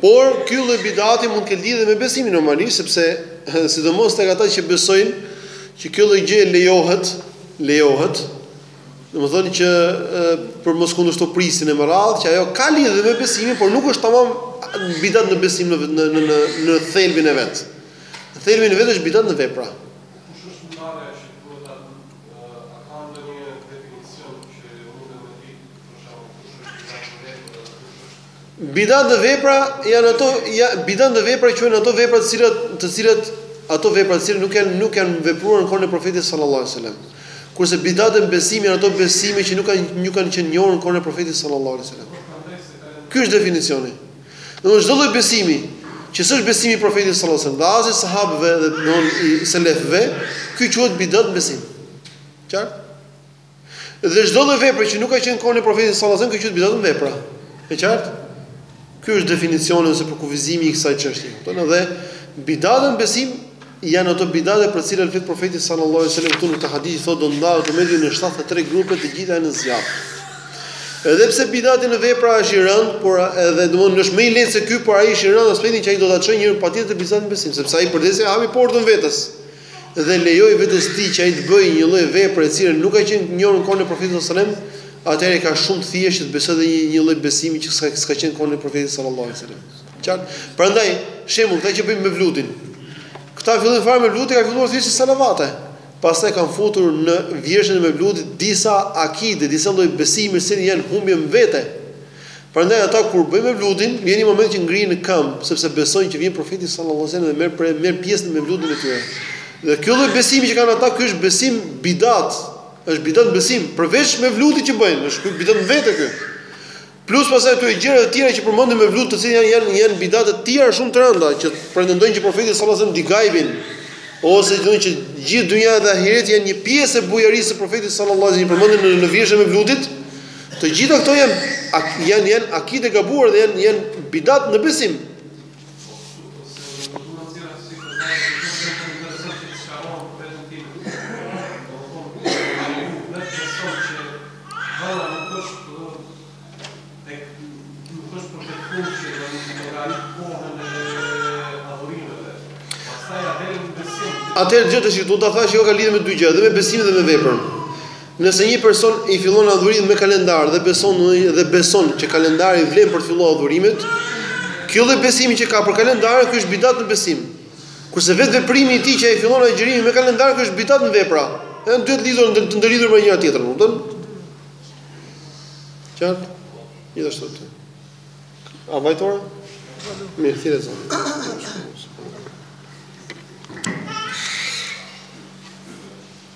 Por ky lloj bidati mund të ketë lidhje me besimin normalisht sepse sidomos tek ata që besojnë që kjo lloj gjëje lejohet, lejohet, domethënë që e, për mos kundërshtu prijësin e me radhë, që ajo ka lidhje me besimin, por nuk është tamam bidat në besim në në në në, në thelbin e vet. Në thelbin e vet është bidat në vepra. Bidat në vepra janë ato ja bidat në vepra quhen ato vepra të cilat të cilat ato vepra të cilat nuk janë nuk janë vepruar në kohën e profetit sallallahu alajhi wasallam. Kurse bidat në besim janë ato besime që nuk kanë nuk kanë qenë njohur në kohën e profetit sallallahu alajhi wasallam. Ky është definicioni. Do thotë çdo lloj besimi që s'është besimi i profetit sallallahu alajhi wasallam, dhe as i sahabëve dhe as i selefëve, ky quhet bidat në besim. Qartë? Dhe çdo lloj vepre që nuk ka qenë në kohën e Profetit sallallahu alajhi wasallam kjo quhet bidat në vepra. E qartë? Ky është definicioni ose përkufizimi i kësaj çështje. Kupton edhe bidatet në besim janë ato bidate për të cilat flet Profeti sallallahu alajhi wasallam këtu në këtë hadith thotë do ndahet ummeti në 73 grupe të gjitha janë në zjarr. Edhe pse bidati në vepra është i rëndë, por edhe domthonë është më i lehtë se ky, por ai është i rëndë në aspektin që ai do ta çojë njërin patjetër te bidati në besim, sepse ai përderisa i hapi portën vetes. dhe lejoi vetes tij që ai të bëjë një lloj vepre e cila nuk ka qenë njohur në kohën e Profetit sallallahu alajhi wasallam, atëherë e ka shumë të thjeshtë që të besojë dhe një një lloj besimi që s'ka s'ka qenë në kohën e Profetit sallallahu alajhi wasallam. Qartë? Prandaj, shembull, këta që bëjnë mevludin. Këta fillim fare mevludi, ka filluar thjesht si salavate. Pastaj kanë futur në vjershen e mevludit disa akide, disa lloj besimi të cilat janë humbje në vete. Prandaj ata kur bëjnë mevludin, vjen një moment që ngrihen në këmbë, sepse besojnë që vjen profeti sallallahu alajhi wasallam dhe merr merr pjesë në mevludin e tyre. Dhe ky lloj besimi që kanë ata, ky është besim bidat, është bidat në besim, përveç mevludit që bëjnë, është bidat vetë ky. Plus pastaj këto gjëra të tjera që përmenden në mevlud të cilat janë janë janë bidate të tjera shumë të rënda që pretendojnë që profeti sallallahu alajhi wasallam di gajbin ose thonë që gjithë dynja dhe ahireti janë një pjesë e bujarisë së profetit sallallahu alajhi wasallam përmenden në në vjershën e mevludit Të gjitha këto janë janë janë akide e gabuar dhe janë janë bidat në besim. Atëherë gjithë të shikë, ta thashë jo ka lidhje me dy gjëra, dhe me besim dhe me veprën. Nëse një person i fillon adhurimin me kalendar dhe beson dhe beson që kalendari vlen për të filluar adhurimet, ky lloj besimi që ka për kalendarin ky është bidat në besim. Kurse vetë veprimi i tij që ai fillon agjërimin me kalendar ky është bidat në vepra. Janë dy të lidhur ndër të ndërlidhur me njëra tjetrën, kupton? Qartë? Gjithashtu. A vajti ora? Mirë, thirre ezanin.